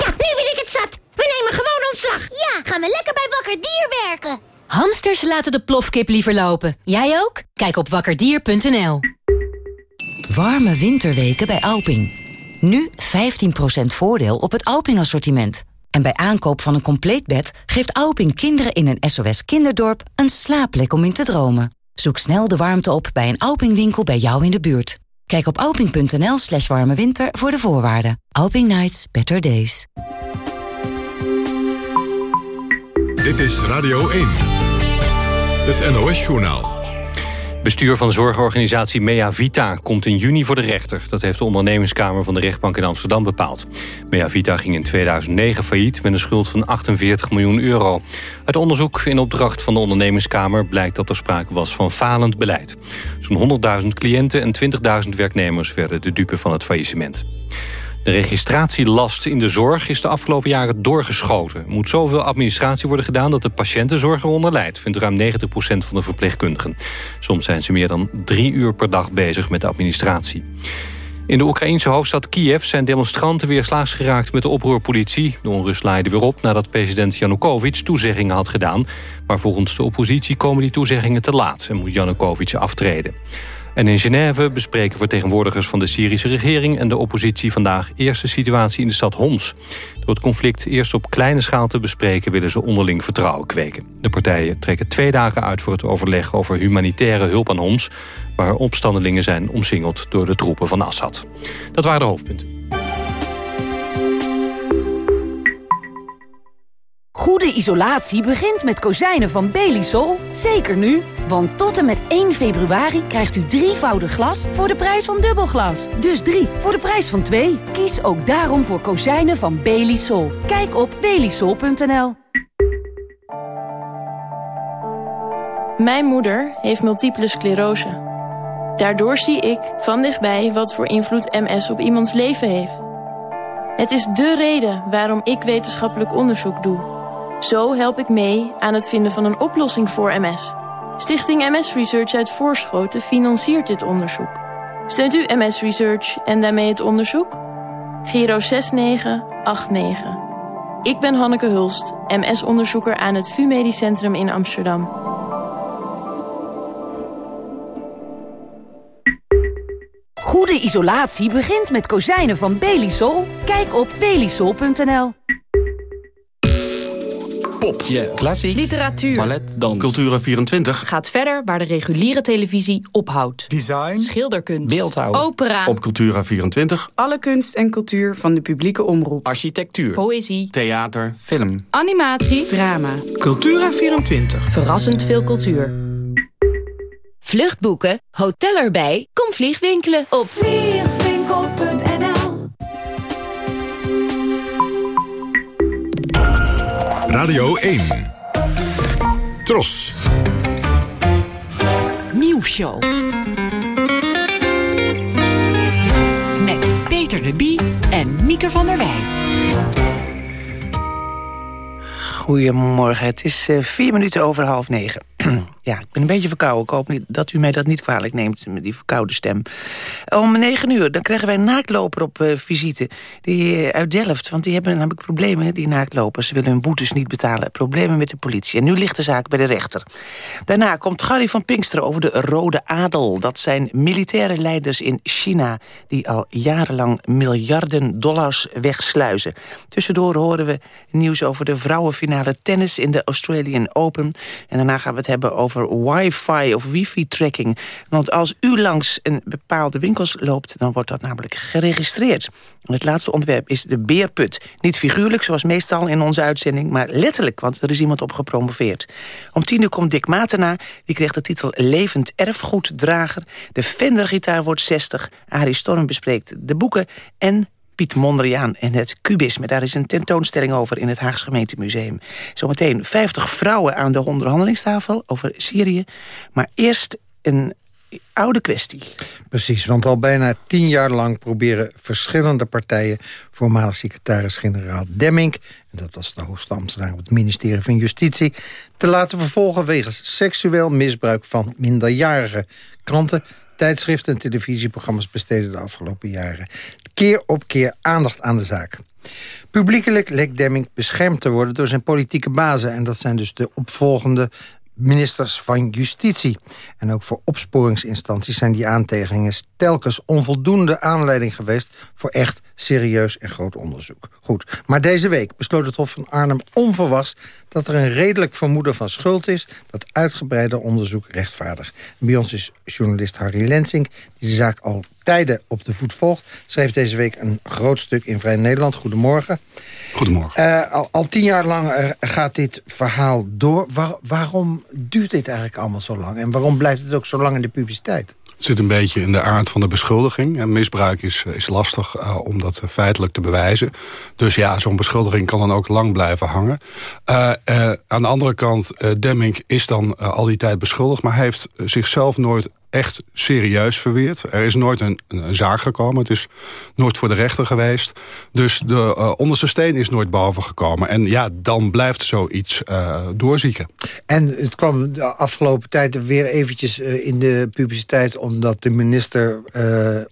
Ja, nu ben ik het zat. We nemen gewoon ontslag. Ja, gaan we lekker bij Wakker Dier werken. Hamsters laten de plofkip liever lopen. Jij ook? Kijk op wakkerdier.nl. Warme winterweken bij Alping. Nu 15% voordeel op het Alping-assortiment. En bij aankoop van een compleet bed geeft Alping kinderen in een SOS kinderdorp een slaapplek om in te dromen. Zoek snel de warmte op bij een Alping-winkel bij jou in de buurt. Kijk op alping.nl slash warme winter voor de voorwaarden. Alping Nights, better days. Dit is Radio 1. Het NOS-journaal. Bestuur van zorgorganisatie Mea Vita komt in juni voor de rechter. Dat heeft de ondernemingskamer van de rechtbank in Amsterdam bepaald. Mea Vita ging in 2009 failliet met een schuld van 48 miljoen euro. Uit onderzoek in opdracht van de ondernemingskamer blijkt dat er sprake was van falend beleid. Zo'n 100.000 cliënten en 20.000 werknemers werden de dupe van het faillissement. De registratielast in de zorg is de afgelopen jaren doorgeschoten. Er moet zoveel administratie worden gedaan dat de patiëntenzorg eronder leidt... vindt ruim 90% van de verpleegkundigen. Soms zijn ze meer dan drie uur per dag bezig met de administratie. In de Oekraïense hoofdstad Kiev zijn demonstranten weer slaags geraakt met de oproerpolitie. De onrust leidde weer op nadat president Janukovic toezeggingen had gedaan. Maar volgens de oppositie komen die toezeggingen te laat... en moet Janukovic aftreden. En in Genève bespreken vertegenwoordigers van de Syrische regering... en de oppositie vandaag eerst de situatie in de stad Homs. Door het conflict eerst op kleine schaal te bespreken... willen ze onderling vertrouwen kweken. De partijen trekken twee dagen uit voor het overleg over humanitaire hulp aan Homs... waar opstandelingen zijn omsingeld door de troepen van Assad. Dat waren de hoofdpunten. Goede isolatie begint met kozijnen van Belisol. Zeker nu, want tot en met 1 februari krijgt u drievoudig glas voor de prijs van dubbelglas. Dus drie voor de prijs van twee. Kies ook daarom voor kozijnen van Belisol. Kijk op belisol.nl. Mijn moeder heeft multiple sclerose. Daardoor zie ik van dichtbij wat voor invloed MS op iemands leven heeft. Het is dé reden waarom ik wetenschappelijk onderzoek doe. Zo help ik mee aan het vinden van een oplossing voor MS. Stichting MS Research uit Voorschoten financiert dit onderzoek. Steunt u MS Research en daarmee het onderzoek? Giro 6989. Ik ben Hanneke Hulst, MS-onderzoeker aan het VU Medisch Centrum in Amsterdam. Goede isolatie begint met kozijnen van Belisol. Kijk op belisol.nl. Pop, klassiek, literatuur, ballet, dans, Cultura24 gaat verder waar de reguliere televisie ophoudt. Design, schilderkunst, beeldhouw, opera, op Cultura24 alle kunst en cultuur van de publieke omroep, architectuur, poëzie, theater, film, animatie, drama. Cultura24 verrassend veel cultuur. Vluchtboeken, hotel erbij, kom vliegwinkelen. Op vliegwinkel.nl Radio 1. Tros. Nieuwsshow. Met Peter de Bie en Mieke van der Wij. Goedemorgen, het is uh, vier minuten over half negen. Ja, ik ben een beetje verkouden. Ik hoop niet, dat u mij dat niet kwalijk neemt, met die verkoude stem. Om negen uur, dan krijgen wij een naaktloper op uh, visite. Die, uh, uit Delft, want die hebben namelijk problemen, die naaktlopers. Ze willen hun boetes niet betalen. Problemen met de politie. En nu ligt de zaak bij de rechter. Daarna komt Gary van Pinkster over de Rode Adel. Dat zijn militaire leiders in China... die al jarenlang miljarden dollars wegsluizen. Tussendoor horen we nieuws over de vrouwenfinale tennis... in de Australian Open. En daarna gaan we het hebben over over wifi of wifi-tracking. Want als u langs een bepaalde winkels loopt... dan wordt dat namelijk geregistreerd. Het laatste ontwerp is de beerput. Niet figuurlijk, zoals meestal in onze uitzending... maar letterlijk, want er is iemand op gepromoveerd. Om tien uur komt Dick Matena. Die kreeg de titel Levend Erfgoeddrager. De Fender-gitaar wordt 60. Arie Storm bespreekt de boeken... en Piet Mondriaan en het kubisme. Daar is een tentoonstelling over in het Haags Gemeentemuseum. Zometeen 50 vrouwen aan de onderhandelingstafel over Syrië. Maar eerst een oude kwestie. Precies, want al bijna tien jaar lang proberen verschillende partijen... voormalig secretaris-generaal Demming... en dat was de hoogste ambtenaar op het ministerie van Justitie... te laten vervolgen wegens seksueel misbruik van minderjarigen. Kranten, tijdschriften en televisieprogramma's besteden de afgelopen jaren keer op keer aandacht aan de zaak. Publiekelijk leek Demming beschermd te worden door zijn politieke bazen... en dat zijn dus de opvolgende ministers van Justitie. En ook voor opsporingsinstanties zijn die aantijgingen telkens onvoldoende aanleiding geweest... voor echt serieus en groot onderzoek. Goed, maar deze week besloot het Hof van Arnhem onverwachts... dat er een redelijk vermoeden van schuld is... dat uitgebreide onderzoek rechtvaardig. bij ons is journalist Harry Lensing... die de zaak al tijden op de voet volgt... schreef deze week een groot stuk in Vrij Nederland. Goedemorgen. Goedemorgen. Uh, al, al, tien jaar lang uh, gaat dit verhaal door. Waar, waarom duurt dit eigenlijk allemaal zo lang? En waarom blijft het ook zo lang in de publiciteit? Het zit een beetje in de aard van de beschuldiging. En misbruik is, is lastig uh, om dat feitelijk te bewijzen. Dus ja, zo'n beschuldiging kan dan ook lang blijven hangen. Uh, uh, aan de andere kant, Demming is dan al die tijd beschuldigd... maar heeft zichzelf nooit echt serieus verweerd. Er is nooit een, zaak gekomen. Het is nooit voor de rechter geweest. Dus de uh, onderste steen is nooit boven gekomen. En ja, dan blijft zoiets uh, doorzieken. En het kwam de afgelopen tijd weer eventjes uh, in de publiciteit... omdat de minister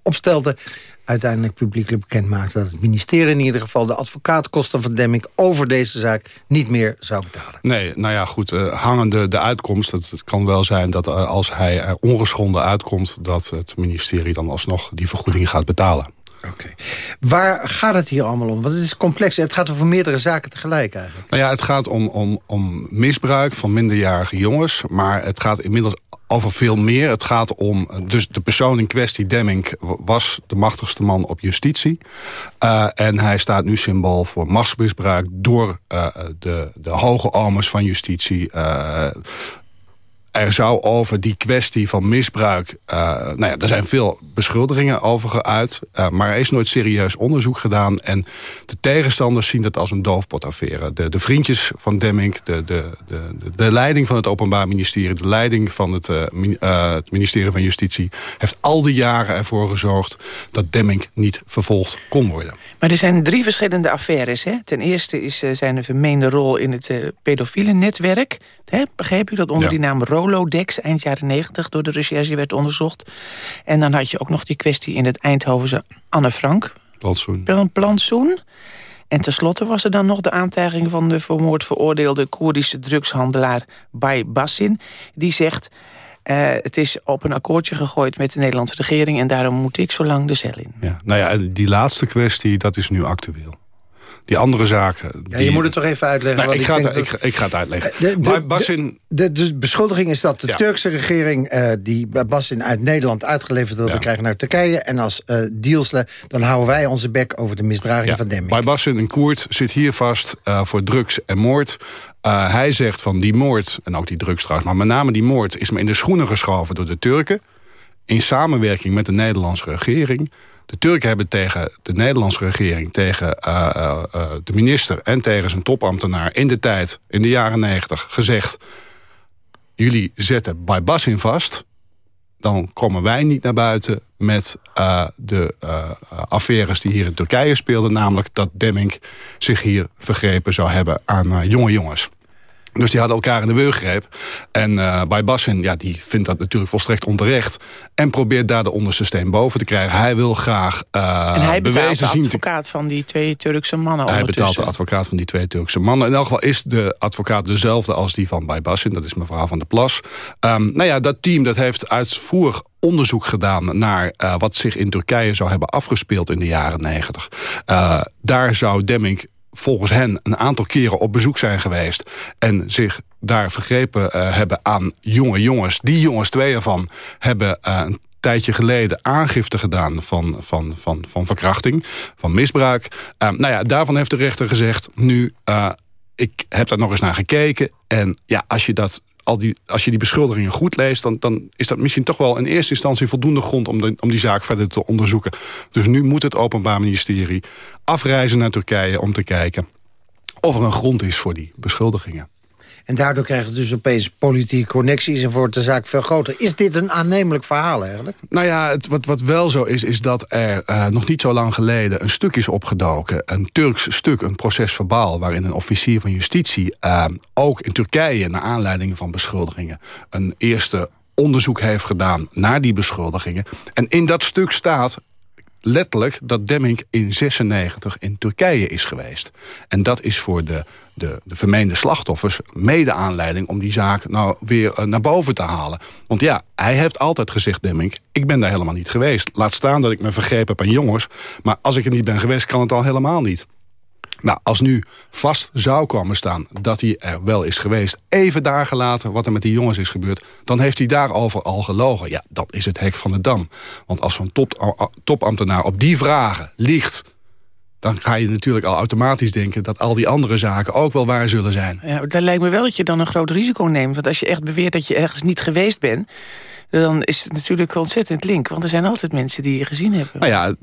opstelde uiteindelijk publiekelijk bekend maakte... dat het ministerie in ieder geval de advocaatkosten van Demming... over deze zaak niet meer zou betalen. Nee, nou ja, goed, uh, hangende de uitkomst... Het, het, kan wel zijn dat uh, als hij er ongeschonden uitkomt... dat het ministerie dan alsnog die vergoeding gaat betalen. Oké. Waar gaat het hier allemaal om? Want het is complex. Het gaat over meerdere zaken tegelijk eigenlijk. Nou ja, het gaat om, om, om misbruik van minderjarige jongens. Maar het gaat inmiddels over veel meer. Het gaat om, dus de persoon in kwestie, Demming, was de machtigste man op justitie. Uh, en hij staat nu symbool voor machtsmisbruik door uh, de, de hoge almers van justitie. Uh, er zou over die kwestie van misbruik... Uh, nou ja, er zijn veel beschuldigingen over geuit... Uh, maar er is nooit serieus onderzoek gedaan. En de tegenstanders zien dat als een doofpotaffaire. De, de vriendjes van Demming, de, de, de, de leiding van het Openbaar Ministerie... de leiding van het, uh, het ministerie van Justitie... heeft al die jaren ervoor gezorgd dat Demming niet vervolgd kon worden. Maar er zijn drie verschillende affaires. Hè? Ten eerste is zijn vermeende rol in het pedofiele netwerk... Hè? Begreep u dat onder ja. die naam Rolodex eind jaren 90 door de recherche werd onderzocht? En dan had je ook nog die kwestie in het Eindhovense Anne Frank. Plantsoen. Een plantsoen. En tenslotte was er dan nog de aantijging van de vermoord veroordeelde Koerdische drugshandelaar Bay Bassin. Die zegt, uh, het is op een akkoordje gegooid met de Nederlandse regering... en daarom moet ik zo lang de cel in. Ja, nou ja, die laatste kwestie, dat is nu actueel. Die andere zaken... Ja, je moet het toch even uitleggen. Nou, ik, ga het, ik, ik, ga het uitleggen. De, de, Bassin... de, de, beschuldiging is dat de ja. Turkse regering... Uh, die Bassin uit Nederland uitgeleverd wilde ja. krijgen naar Turkije... en als uh, dealsle, dan houden wij onze bek over de misdraging ja. van Demming. Bij Bassin en Koert zit hier vast uh, voor drugs en moord... Uh, hij zegt van die moord, en ook die drugs trouwens... maar met name die moord is me in de schoenen geschoven door de Turken... in samenwerking met de Nederlandse regering... De Turken hebben tegen de Nederlandse regering, tegen uh, uh, uh, de minister... en tegen zijn topambtenaar in de tijd, in de jaren negentig, gezegd... jullie zetten bij Bassin vast, dan komen wij niet naar buiten... met de affaires die hier in Turkije speelden... namelijk dat Demming zich hier vergrepen zou hebben aan jonge jongens. Dus die hadden elkaar in de weugreep. En uh, bij Bassin, ja, die vindt dat natuurlijk volstrekt onterecht. En probeert daar de onderste steen boven te krijgen. Hij wil graag uh, En hij betaalt de advocaat van die twee Turkse mannen Hij betaalt de advocaat van die twee Turkse mannen. In elk geval is de advocaat dezelfde als die van bij Bassin. Dat is mevrouw van der Plas. Um, nou ja, dat team dat heeft uitvoerig onderzoek gedaan naar uh, wat zich in Turkije zou hebben afgespeeld in de jaren negentig. Uh, daar zou Demming volgens hen een aantal keren op bezoek zijn geweest... en zich daar vergrepen uh, hebben aan jonge jongens. Die jongens, twee ervan, hebben uh, een tijdje geleden aangifte gedaan van, van, van, van verkrachting, van misbruik. Uh, nou ja, daarvan heeft de rechter gezegd, nu, ik heb daar nog eens naar gekeken. En ja, als je dat als je die beschuldigingen goed leest... Dan, dan is dat misschien toch wel in eerste instantie voldoende grond... Om, de, om die zaak verder te onderzoeken. Dus nu moet het Openbaar Ministerie afreizen naar Turkije... om te kijken of er een grond is voor die beschuldigingen. En daardoor krijgt het dus opeens politieke connecties... en wordt de zaak veel groter. Is dit een aannemelijk verhaal eigenlijk? Nou ja, het, wat, wat wel zo is, is dat er uh, nog niet zo lang geleden... een stuk is opgedoken, een Turks stuk, een proces verbaal... waarin een officier van justitie uh, ook in Turkije... naar aanleiding van beschuldigingen... een eerste onderzoek heeft gedaan naar die beschuldigingen. En in dat stuk staat letterlijk dat Demming in 96 in Turkije is geweest. En dat is voor de, de, de vermeende slachtoffers mede aanleiding... om die zaak nou weer uh, naar boven te halen. Want ja, hij heeft altijd gezegd, Demming... ik ben daar helemaal niet geweest. Laat staan dat ik me vergrepen heb aan jongens... maar als ik er niet ben geweest, kan het al helemaal niet. Nou, als nu vast zou komen staan dat hij er wel is geweest... even daar gelaten wat er met die jongens is gebeurd... dan heeft hij daarover al gelogen. Ja, dat is het hek van de dam. Want als zo'n top, topambtenaar op die vragen liegt dan ga je natuurlijk al automatisch denken... dat al die andere zaken ook wel waar zullen zijn. Ja, dat lijkt me wel dat je dan een groot risico neemt. Want als je echt beweert dat je ergens niet geweest bent dan is het natuurlijk ontzettend link. Want er zijn altijd mensen die je gezien hebben. Nou ja,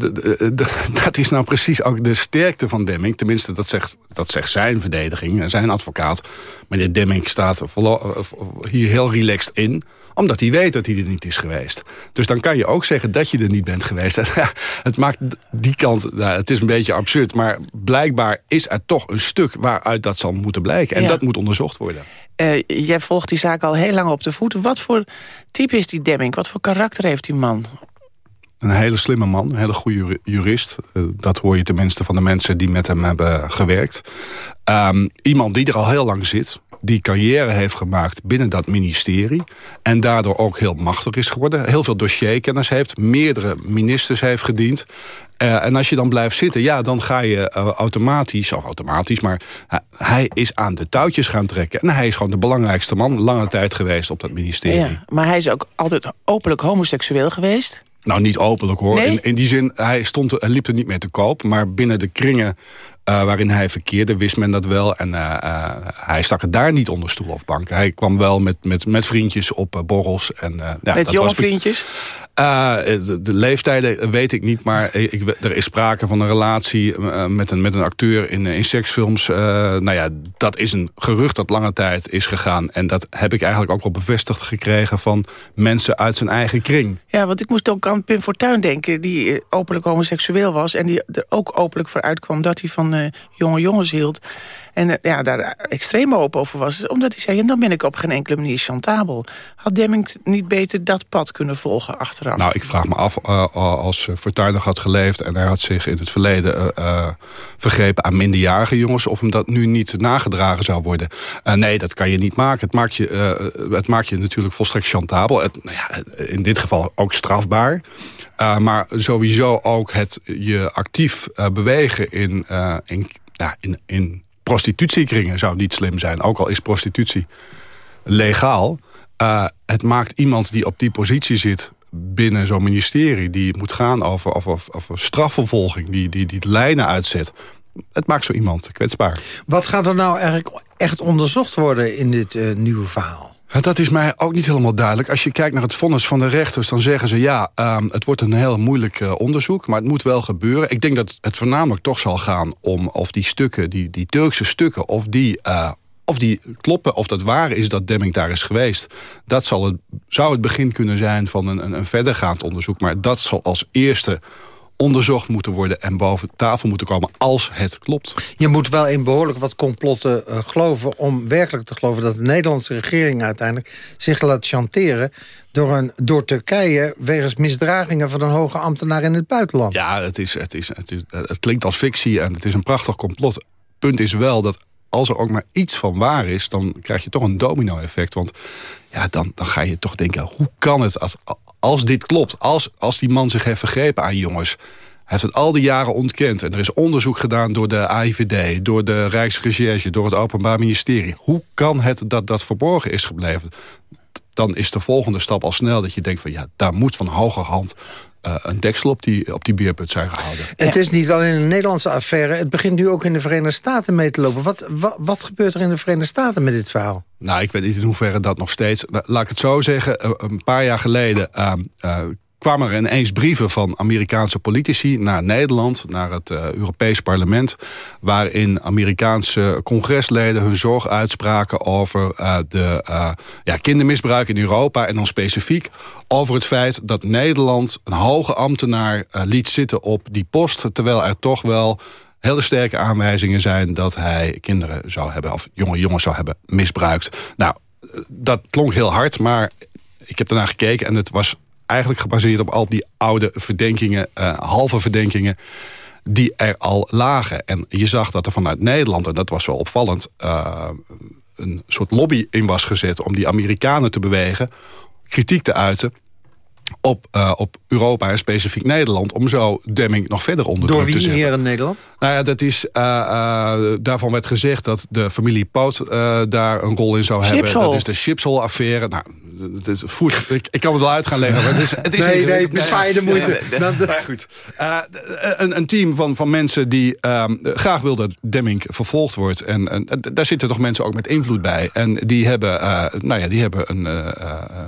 dat is nou precies ook de sterkte van Demming. Tenminste, dat zegt, dat zegt zijn verdediging, zijn advocaat. Meneer Demming staat hier heel relaxed in omdat hij weet dat hij er niet is geweest. Dus dan kan je ook zeggen dat je er niet bent geweest. het maakt die kant, nou, het is een beetje absurd... maar blijkbaar is er toch een stuk waaruit dat zal moeten blijken. En dat moet onderzocht worden. Uh, jij volgt die zaak al heel lang op de voet. Wat voor type is die Demming? Wat voor karakter heeft die man? Een hele slimme man, een hele goede jurist. Uh, dat hoor je tenminste van de mensen die met hem hebben gewerkt. Um, iemand die er al heel lang zit die carrière heeft gemaakt binnen dat ministerie... en daardoor ook heel machtig is geworden. Heel veel dossierkennis heeft, meerdere ministers heeft gediend. Uh, en als je dan blijft zitten, ja, dan ga je uh, automatisch... of automatisch, maar uh, hij is aan de touwtjes gaan trekken. En hij is gewoon de belangrijkste man lange tijd geweest op dat ministerie. Ja, maar hij is ook altijd openlijk homoseksueel geweest... Nou, niet openlijk hoor. Nee? In, in, die zin, hij, stond, hij liep er niet meer te koop. Maar binnen de kringen waarin hij verkeerde, wist men dat wel. En uh, uh, hij stak het daar niet onder stoel of bank. Hij kwam wel met, met, met vriendjes op borrels. En, ja, met jonge vriendjes? De, de, leeftijden weet ik niet, maar ik, er is sprake van een relatie met, een, met een acteur in, in seksfilms. nou ja, dat is een gerucht dat lange tijd is gegaan. En dat heb ik eigenlijk ook wel bevestigd gekregen van mensen uit zijn eigen kring. Ja, want ik moest ook aan Pim Fortuyn denken, die openlijk homoseksueel was. En die er ook openlijk voor uitkwam dat hij van jonge jongens hield. En uh, ja, daar extreem open over was. Omdat hij zei, en dan ben ik op geen enkele manier chantabel. Had Demming niet beter dat pad kunnen volgen achteraf? Nou, ik vraag me af, uh, als Fortuyn nog had geleefd... en hij had zich in het verleden vergrepen aan minderjarige jongens... of hem dat nu niet nagedragen zou worden. nee, dat kan je niet maken. Het maakt je, het maakt je natuurlijk volstrekt chantabel. Het, nou ja, in dit geval ook strafbaar. Uh, maar sowieso ook het je actief uh, bewegen in, uh, in, ja, in, in prostitutiekringen zou niet slim zijn. Ook al is prostitutie legaal. het maakt iemand die op die positie zit binnen zo'n ministerie... die moet gaan over, over, over strafvervolging, die, die, die lijnen uitzet... Het maakt zo iemand kwetsbaar. Wat gaat er nou eigenlijk echt onderzocht worden in dit nieuwe verhaal? Dat is mij ook niet helemaal duidelijk. Als je kijkt naar het vonnis van de rechters... dan zeggen ze ja, um, het wordt een heel moeilijk uh, onderzoek... maar het moet wel gebeuren. Ik denk dat het voornamelijk toch zal gaan om of die stukken... die, die Turkse stukken, of die, uh, of die kloppen... of dat waar is dat Demming daar is geweest. Dat zal het, zou het begin kunnen zijn van een, een, een verdergaand onderzoek. Maar dat zal als eerste onderzocht moeten worden en boven tafel moeten komen als het klopt. Je moet wel in behoorlijk wat complotten uh, geloven... om werkelijk te geloven dat de Nederlandse regering uiteindelijk zich laat chanteren... door, een, door Turkije wegens misdragingen van een hoge ambtenaar in het buitenland. Ja, het, is, het, is, het, is, het klinkt als fictie en het is een prachtig complot. Punt is wel dat als er ook maar iets van waar is... dan krijg je toch een domino-effect. Want ja, dan, dan ga je toch denken, hoe kan het als, als dit klopt? Als, als die man zich heeft vergrepen aan jongens... heeft het al die jaren ontkend. En er is onderzoek gedaan door de AIVD, door de Rijksrecherche... door het Openbaar Ministerie. Hoe kan het dat dat verborgen is gebleven? Dan is de volgende stap al snel dat je denkt van... ja, daar moet van hoger hand uh, een deksel op die, op die beerput zijn gehouden. Het is niet alleen een Nederlandse affaire. Het begint nu ook in de Verenigde Staten mee te lopen. Wat, wat, wat gebeurt er in de Verenigde Staten met dit verhaal? Nou, ik weet niet in hoeverre dat nog steeds... Laat ik het zo zeggen, een paar jaar geleden... Uh, uh, kwamen er ineens brieven van Amerikaanse politici naar Nederland, naar het uh, Europees parlement, waarin Amerikaanse congresleden hun zorg uitspraken over uh, de uh, ja, kindermisbruik in Europa en dan specifiek over het feit dat Nederland een hoge ambtenaar liet zitten op die post, terwijl er toch wel hele sterke aanwijzingen zijn dat hij kinderen zou hebben, of jonge jongens zou hebben misbruikt. Nou, dat klonk heel hard, maar ik heb daarna gekeken en het was eigenlijk gebaseerd op al die oude verdenkingen, uh, halve verdenkingen die er al lagen. En je zag dat er vanuit Nederland, en dat was wel opvallend... Uh, een soort lobby in was gezet om die Amerikanen te bewegen... kritiek te uiten op, uh, op Europa en specifiek Nederland... om zo Demming nog verder onder druk te zetten. Door wie hier in Nederland? Nou ja, dat is, uh, uh, daarvan werd gezegd dat de familie Poot daar een rol in zou hebben. Dat is de Chipsol-affaire. Nou, het is, ik, ik, kan het wel uit gaan leggen. Maar het is, het is nee, nee, bespaar je de moeite. Ja, ja, goed. een, een, team van, van mensen die ehm, graag wil dat Demming vervolgd wordt. En, en, daar zitten toch mensen ook met invloed bij. En die hebben, nou ja, die hebben een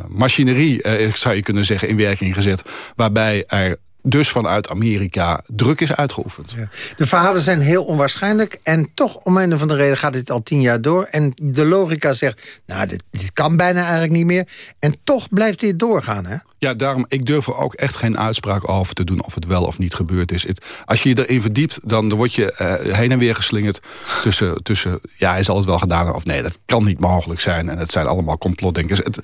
machinerie, zou je kunnen zeggen, in werking gezet. Waarbij er dus vanuit Amerika druk is uitgeoefend. Ja. De verhalen zijn heel onwaarschijnlijk. En toch, om een of andere reden, gaat dit al tien jaar door. En de logica zegt, nou, dit, dit kan bijna eigenlijk niet meer. En toch blijft dit doorgaan, hè? Ja, daarom, ik durf er ook echt geen uitspraak over te doen... of het wel of niet gebeurd is. Het, als je je erin verdiept, dan word je uh, heen en weer geslingerd... tussen, tussen, ja, zal het wel gedaan of nee, dat kan niet mogelijk zijn. En het zijn allemaal complotdenkers. Het,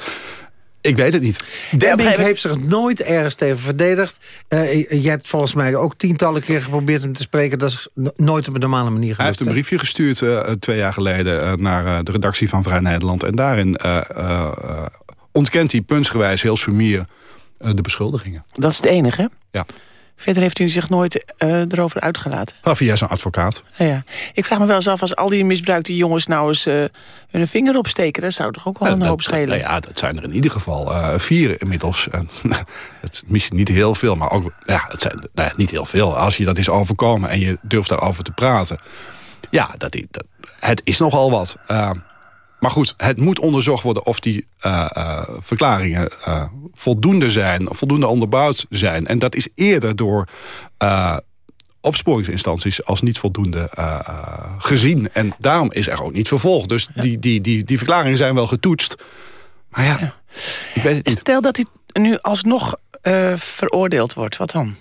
ik weet het niet. Demming heeft zich nooit ergens tegen verdedigd. Uh, je hebt volgens mij ook tientallen keer geprobeerd hem te spreken. Dat is nooit op een normale manier gelukt. Hij heeft een briefje gestuurd uh, twee jaar geleden... Uh, naar de redactie van Vrij Nederland. En daarin ontkent hij puntsgewijs heel sumier de beschuldigingen. Dat is het enige? Ja. Verder heeft u zich nooit uh, erover uitgelaten? Nou, via zijn advocaat. Ja, ja, Ik vraag me wel eens af, als al die misbruikte jongens nou eens uh, hun vinger opsteken... dat zou toch ook wel een hoop schelen? Nou ja, dat zijn er in ieder geval uh, vier inmiddels. het is misschien niet heel veel, maar ook ja, het zijn nou ja, niet heel veel. Als je dat is overkomen en je durft daarover te praten... ja, dat, dat, het is nogal wat. Maar goed, het moet onderzocht worden of die uh, uh, verklaringen uh, voldoende zijn, voldoende onderbouwd zijn. En dat is eerder door opsporingsinstanties als niet voldoende gezien. En daarom is er ook niet vervolgd. Dus die, die, die, die verklaringen zijn wel getoetst. Maar ja, ja. ik weet het niet. Stel dat hij nu alsnog veroordeeld wordt, wat dan?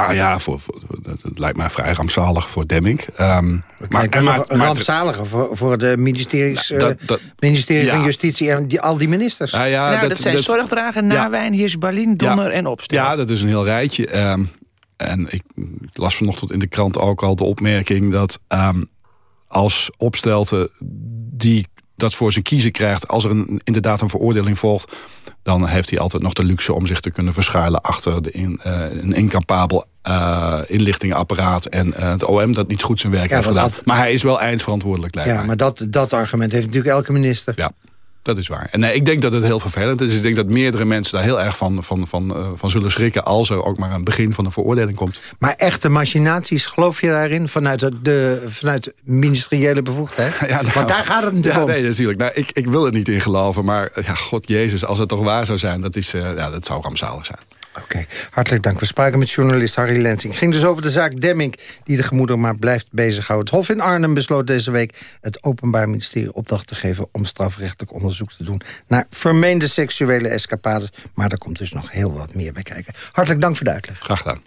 Nou ja, voor, voor, dat, lijkt mij vrij rampzalig voor Demming. Um, maar, maar, rampzaliger voor, voor de ministeries, nou, dat, dat, uh, ministerie ja. van Justitie en die, al die ministers. Ja, ja, nou, dat, dat, zijn Zorgdrager, Nawijn, ja. Berlin, Donner en Opstel. Ja, dat is een heel rijtje. Um, en ik las vanochtend in de krant ook al de opmerking... dat um, als Opstelten die dat voor zijn kiezen krijgt... als er een, inderdaad een veroordeling volgt dan heeft hij altijd nog de luxe om zich te kunnen verschuilen... achter de in, uh, een incapabel uh, inlichtingenapparaat en uh, het OM dat niet goed zijn werk ja, heeft gedaan. Maar hij is wel eindverantwoordelijk, lijkt Ja, mij. maar dat, dat argument heeft natuurlijk elke minister. Ja. Dat is waar. En nee, ik denk dat het heel vervelend is. Ik denk dat meerdere mensen daar heel erg van, van, van, uh, van zullen schrikken... als er ook maar een begin van een veroordeling komt. Maar echte machinaties, geloof je daarin? Vanuit de, de vanuit ministeriële bevoegdheid? Ja, nou, Want daar gaat het natuurlijk ja, om. Nee, natuurlijk. Nou, ik, ik wil er niet in geloven. Maar ja, god jezus, als het toch waar zou zijn... dat, is, uh, ja, dat zou rampzalig zijn. Oké, okay. Hartelijk dank. We spraken met journalist Harry Lensing. ging dus over de zaak Demming, die de gemoeder maar blijft bezighouden. Het Hof in Arnhem besloot deze week het Openbaar Ministerie opdracht te geven... om strafrechtelijk onderzoek te doen naar vermeende seksuele escapades. Maar er komt dus nog heel wat meer bij kijken. Hartelijk dank voor de uitleg. Graag gedaan.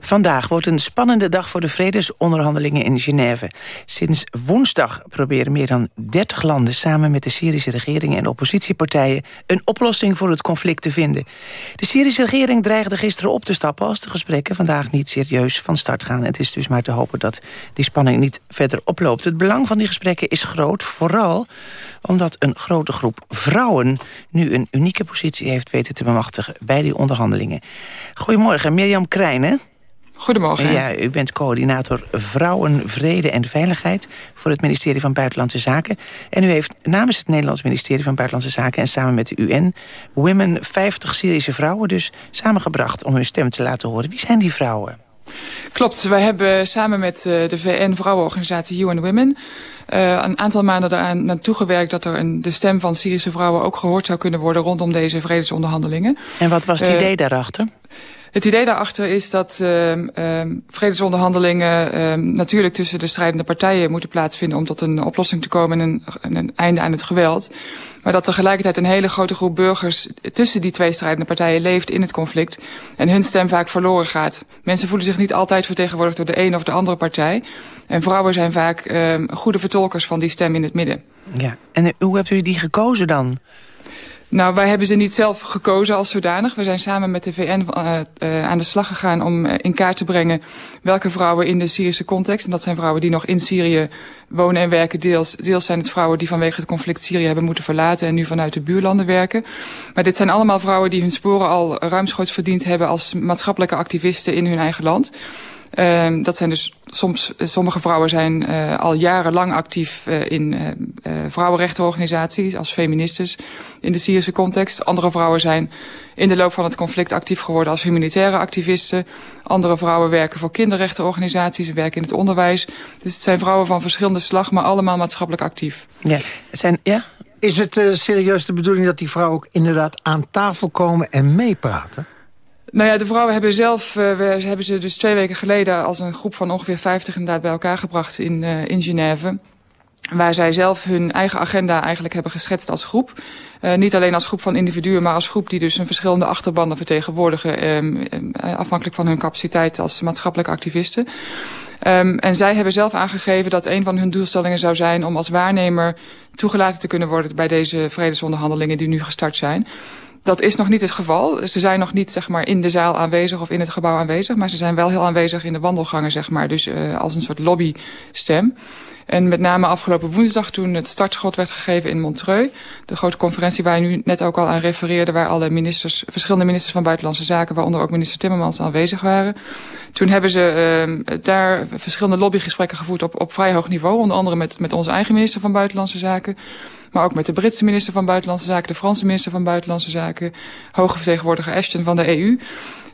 Vandaag wordt een spannende dag voor de vredesonderhandelingen in Genève. Sinds woensdag proberen meer dan 30 landen samen met de Syrische regering en oppositiepartijen... een oplossing voor het conflict te vinden. De Syrische regering dreigde gisteren op te stappen als de gesprekken vandaag niet serieus van start gaan. Het is dus maar te hopen dat die spanning niet verder oploopt. Het belang van die gesprekken is groot, vooral omdat een grote groep vrouwen nu een unieke positie heeft weten te bemachtigen bij die onderhandelingen. Goedemorgen, Mirjam Krijnen. Goedemorgen. Ja, u bent coördinator Vrouwen, Vrede en Veiligheid... voor het ministerie van Buitenlandse Zaken. En u heeft namens het Nederlands ministerie van Buitenlandse Zaken... en samen met de UN Women 50 Syrische vrouwen dus samengebracht... om hun stem te laten horen. Wie zijn die vrouwen? Klopt, wij hebben samen met eh, de VN-vrouwenorganisatie UN Women... Uh, een aantal maanden eraan naartoe gewerkt dat er een, de stem van Syrische vrouwen ook gehoord zou kunnen worden rondom deze vredesonderhandelingen. En wat was het uh, idee daarachter? Het idee daarachter is dat uh, uh, vredesonderhandelingen uh, natuurlijk tussen de strijdende partijen moeten plaatsvinden om tot een oplossing te komen en een, een einde aan het geweld. Maar dat tegelijkertijd een hele grote groep burgers tussen die twee strijdende partijen leeft in het conflict en hun stem vaak verloren gaat. Mensen voelen zich niet altijd vertegenwoordigd door de een of de andere partij. En vrouwen zijn vaak goede vertolkers van die stem in het midden. Ja, en hoe hebt u die gekozen dan? Nou, wij hebben ze niet zelf gekozen als zodanig. We zijn samen met de VN uh, uh, aan de slag gegaan om uh, in kaart te brengen welke vrouwen in de Syrische context, en dat zijn vrouwen die nog in Syrië wonen en werken, deels, deels zijn het vrouwen die vanwege het conflict Syrië hebben moeten verlaten en nu vanuit de buurlanden werken. Maar dit zijn allemaal vrouwen die hun sporen al ruimschoots verdiend hebben als maatschappelijke activisten in hun eigen land. Uh, dat zijn dus soms, sommige vrouwen zijn uh, al jarenlang actief uh, in uh, vrouwenrechtenorganisaties als feministes in de Syrische context. Andere vrouwen zijn in de loop van het conflict actief geworden als humanitaire activisten. Andere vrouwen werken voor kinderrechtenorganisaties, werken in het onderwijs. Dus het zijn vrouwen van verschillende slag, maar allemaal maatschappelijk actief. Ja, zijn, ja? Is het serieus de bedoeling dat die vrouwen ook inderdaad aan tafel komen en meepraten? Nou ja, de vrouwen hebben zelf, uh, we, hebben ze dus twee weken geleden als een groep van ongeveer 50 inderdaad bij elkaar gebracht in, uh, in Genève. Waar zij zelf hun eigen agenda eigenlijk hebben geschetst als groep. Uh, niet alleen als groep van individuen, maar als groep die dus een verschillende achterbanden vertegenwoordigen. Um, afhankelijk van hun capaciteit als maatschappelijke activisten. Um, en zij hebben zelf aangegeven dat een van hun doelstellingen zou zijn om als waarnemer toegelaten te kunnen worden bij deze vredesonderhandelingen die nu gestart zijn. Dat is nog niet het geval. Ze zijn nog niet zeg maar, in de zaal aanwezig of in het gebouw aanwezig. Maar ze zijn wel heel aanwezig in de wandelgangen, zeg maar. Dus uh, als een soort lobbystem. En met name afgelopen woensdag toen het startschot werd gegeven in Montreux. De grote conferentie waar je nu net ook al aan refereerde. Waar alle ministers, verschillende ministers van Buitenlandse Zaken, waaronder ook minister Timmermans aanwezig waren. Toen hebben ze uh, daar verschillende lobbygesprekken gevoerd op, op vrij hoog niveau. Onder andere met, met onze eigen minister van Buitenlandse Zaken. Maar ook met de Britse minister van Buitenlandse Zaken, de Franse minister van Buitenlandse Zaken, hoge vertegenwoordiger Ashton van de EU.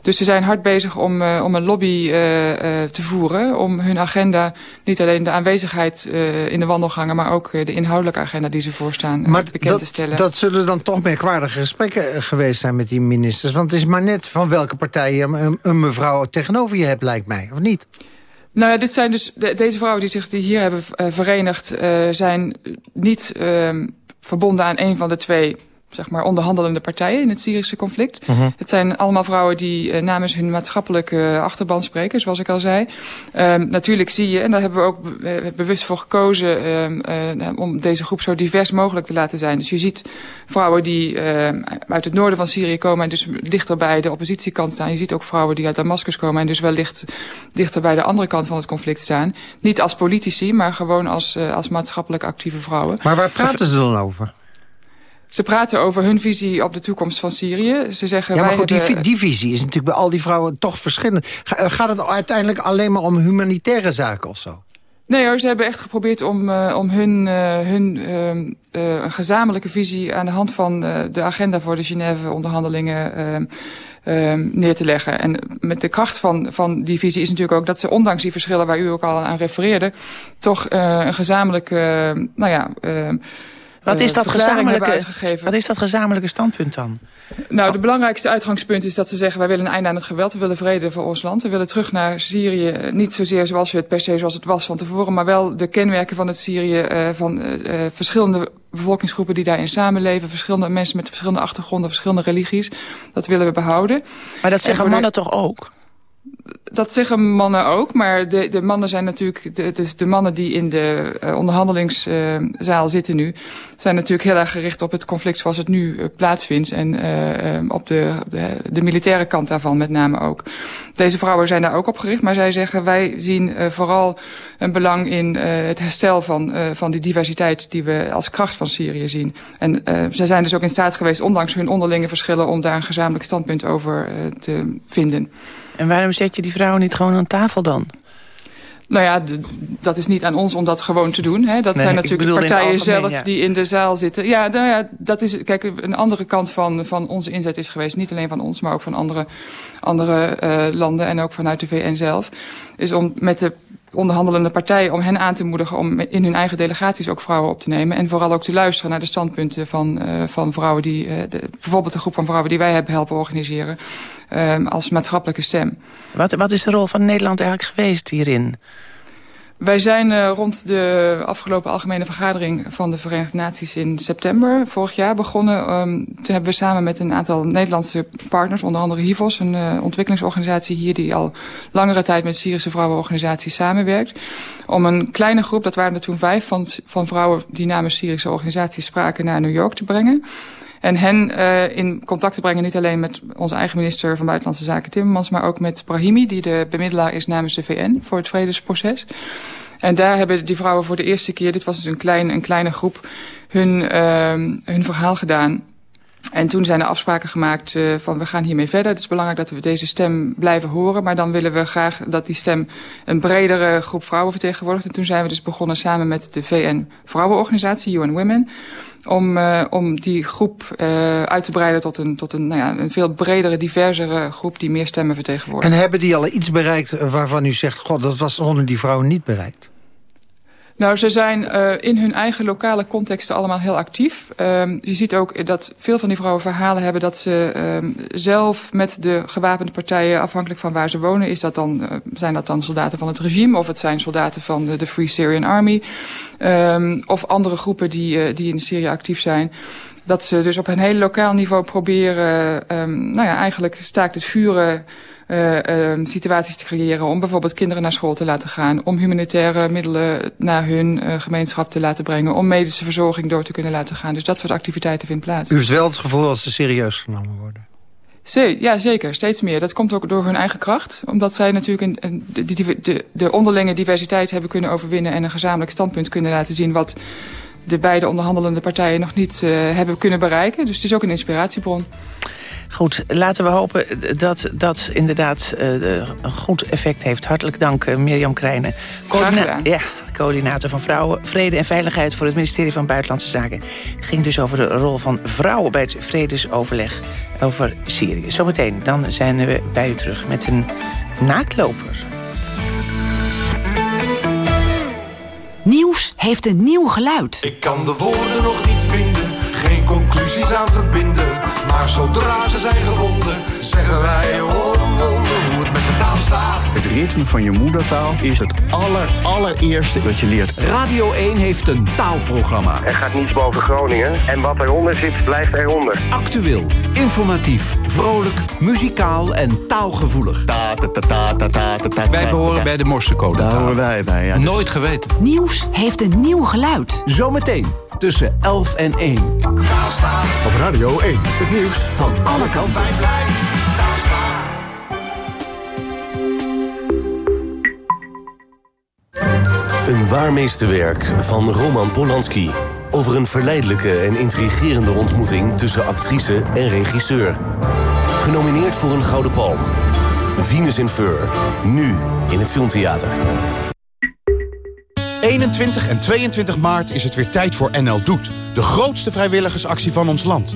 Dus ze zijn hard bezig om, uh, om een lobby uh, te voeren. Om hun agenda, niet alleen de aanwezigheid in de wandelgangen... maar ook de inhoudelijke agenda die ze voorstaan maar bekend dat, te stellen. dat zullen dan toch merkwaardige gesprekken geweest zijn met die ministers. Want het is maar net van welke partij je een, een mevrouw tegenover je hebt, lijkt mij. Of niet? Nou ja, dit zijn dus de, deze vrouwen die zich die hier hebben verenigd... Zijn niet uh, verbonden aan een van de twee zeg maar, onderhandelende partijen in het Syrische conflict. Uh -huh. Het zijn allemaal vrouwen die uh, namens hun maatschappelijke achterban spreken, zoals ik al zei. Um, natuurlijk zie je, en daar hebben we ook be bewust voor gekozen... Um, uh, om deze groep zo divers mogelijk te laten zijn. Dus je ziet vrouwen die uh, uit het noorden van Syrië komen... en dus dichter bij de oppositiekant staan. Je ziet ook vrouwen die uit Damascus komen... en dus wellicht dichter bij de andere kant van het conflict staan. Niet als politici, maar gewoon als, als maatschappelijk actieve vrouwen. Maar waar praten ze dan over? Ze praten over hun visie op de toekomst van Syrië. Ze zeggen, ja, maar wij goed, hebben... die, die, visie is natuurlijk bij al die vrouwen toch verschillend. Gaat het uiteindelijk alleen maar om humanitaire zaken of zo? Nee hoor, ze hebben echt geprobeerd om, uh, om hun, uh, hun uh, een gezamenlijke visie... aan de hand van de agenda voor de Genève-onderhandelingen neer te leggen. En met de kracht van, van die visie is natuurlijk ook dat ze, ondanks die verschillen... waar u ook al aan refereerde, toch een gezamenlijke... nou ja, wat is, dat gezamenlijke, wat is dat gezamenlijke standpunt dan? Nou, de belangrijkste uitgangspunt is dat ze zeggen... wij willen een einde aan het geweld, we willen vrede voor ons land. We willen terug naar Syrië, niet zozeer zoals we het per se zoals het was van tevoren... maar wel de kenmerken van het Syrië, uh, van uh, verschillende bevolkingsgroepen die daarin samenleven... verschillende mensen met verschillende achtergronden, verschillende religies. Dat willen we behouden. Maar dat zeggen mannen toch ook? Dat zeggen mannen ook, maar de, de mannen zijn natuurlijk... De, de, mannen die in de uh, onderhandelingszaal zitten nu... zijn natuurlijk heel erg gericht op het conflict zoals het nu uh, plaatsvindt... en op de, de, de, militaire kant daarvan met name ook. Deze vrouwen zijn daar ook op gericht, maar zij zeggen... wij zien vooral een belang in het herstel van, van die diversiteit... die we als kracht van Syrië zien. En zij zijn dus ook in staat geweest, ondanks hun onderlinge verschillen... om daar een gezamenlijk standpunt over te vinden. En waarom zet je die vrouwen niet gewoon aan tafel dan? Nou ja, dat is niet aan ons om dat gewoon te doen. Hè. Dat nee, zijn natuurlijk de partijen zelf ja. die in de zaal zitten. Ja, nou ja, dat is kijk, een andere kant van, van onze inzet is geweest. Niet alleen van ons, maar ook van andere, andere uh, landen en ook vanuit de VN zelf. Is om met de onderhandelende partijen om hen aan te moedigen om in hun eigen delegaties ook vrouwen op te nemen. En vooral ook te luisteren naar de standpunten van, uh, van vrouwen die, uh, de, bijvoorbeeld de groep van vrouwen die wij hebben helpen organiseren, uh, als maatschappelijke stem. Wat, wat is de rol van Nederland eigenlijk geweest hierin? Wij zijn uh, rond de afgelopen algemene vergadering van de Verenigde Naties in september vorig jaar begonnen. Um, toen hebben we samen met een aantal Nederlandse partners, onder andere HIVOS, een uh, ontwikkelingsorganisatie hier die al langere tijd met Syrische vrouwenorganisaties samenwerkt. Om een kleine groep, dat waren er toen vijf, van, van vrouwen die namens Syrische organisaties spraken naar New York te brengen. En hen uh, in contact te brengen niet alleen met onze eigen minister van Buitenlandse Zaken Timmermans... maar ook met Brahimi, die de bemiddelaar is namens de VN voor het vredesproces. En daar hebben die vrouwen voor de eerste keer, dit was dus een, klein, een kleine groep, hun, uh, hun verhaal gedaan. En toen zijn er afspraken gemaakt uh, van we gaan hiermee verder. Het is belangrijk dat we deze stem blijven horen. Maar dan willen we graag dat die stem een bredere groep vrouwen vertegenwoordigt. En toen zijn we dus begonnen samen met de VN Vrouwenorganisatie, UN Women om, uh, om die groep uh, uit te breiden tot een, tot een, nou ja, een veel bredere, diversere groep die meer stemmen vertegenwoordigt. En hebben die al iets bereikt waarvan u zegt, god, dat was onder die vrouwen niet bereikt? Nou, ze zijn uh, in hun eigen lokale contexten allemaal heel actief. Um, je ziet ook dat veel van die vrouwen verhalen hebben dat ze um, zelf met de gewapende partijen, afhankelijk van waar ze wonen, is dat dan, uh, zijn dat dan soldaten van het regime of het zijn soldaten van de, de Free Syrian Army um, of andere groepen die, uh, die in Syrië actief zijn. Dat ze dus op een heel lokaal niveau proberen, nou ja, eigenlijk staakt het vuren situaties te creëren om bijvoorbeeld kinderen naar school te laten gaan, om humanitaire middelen naar hun uh, gemeenschap te laten brengen, om medische verzorging door te kunnen laten gaan. Dus dat soort activiteiten vindt plaats. U heeft wel het gevoel dat ze serieus genomen worden? Zee, ja, zeker. Steeds meer. Dat komt ook door hun eigen kracht. Omdat zij natuurlijk een, een, de, de, de onderlinge diversiteit hebben kunnen overwinnen... en een gezamenlijk standpunt kunnen laten zien... wat de beide onderhandelende partijen nog niet uh, hebben kunnen bereiken. Dus het is ook een inspiratiebron. Goed, laten we hopen dat dat inderdaad uh, een goed effect heeft. Hartelijk dank, uh, Mirjam Krijnen. Coördina ja, coördinator van Vrouwen, Vrede en Veiligheid... voor het ministerie van Buitenlandse Zaken. ging dus over de rol van vrouwen bij het vredesoverleg over Syrië. Zometeen, dan zijn we bij u terug met een naaktloper. Nieuws heeft een nieuw geluid. Ik kan de woorden nog niet vinden, conclusies aan verbinden. Maar zodra ze zijn gevonden, zeggen wij hoor een wonder hoe het met de taal staat. Het ritme van je moedertaal is het aller, allereerste wat je leert. Radio 1 heeft een taalprogramma. Er gaat niets boven Groningen en wat eronder zit, blijft eronder. Actueel, informatief, vrolijk, muzikaal en taalgevoelig. Ta, ta, ta, ta, ta, ta, ta, wij behoren bij de Morsecode. Daar horen wij bij, ja. Nooit geweten. Nieuws heeft een nieuw geluid. Zometeen tussen 11 en 1. Op Radio 1, het nieuws van alle kanten. Een waar meesterwerk van Roman Polanski. Over een verleidelijke en intrigerende ontmoeting tussen actrice en regisseur. Genomineerd voor een Gouden Palm. Venus in Fur. Nu in het Filmtheater. 21 en 22 maart is het weer tijd voor NL Doet. De grootste vrijwilligersactie van ons land.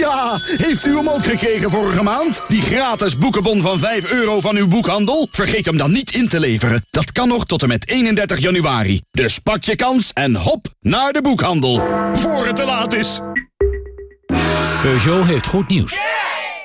Ja, heeft u hem ook gekregen vorige maand? Die gratis boekenbon van 5 euro van uw boekhandel? Vergeet hem dan niet in te leveren. Dat kan nog tot en met 31 januari. Dus pak je kans en hop naar de boekhandel. Voor het te laat is. Peugeot heeft goed nieuws.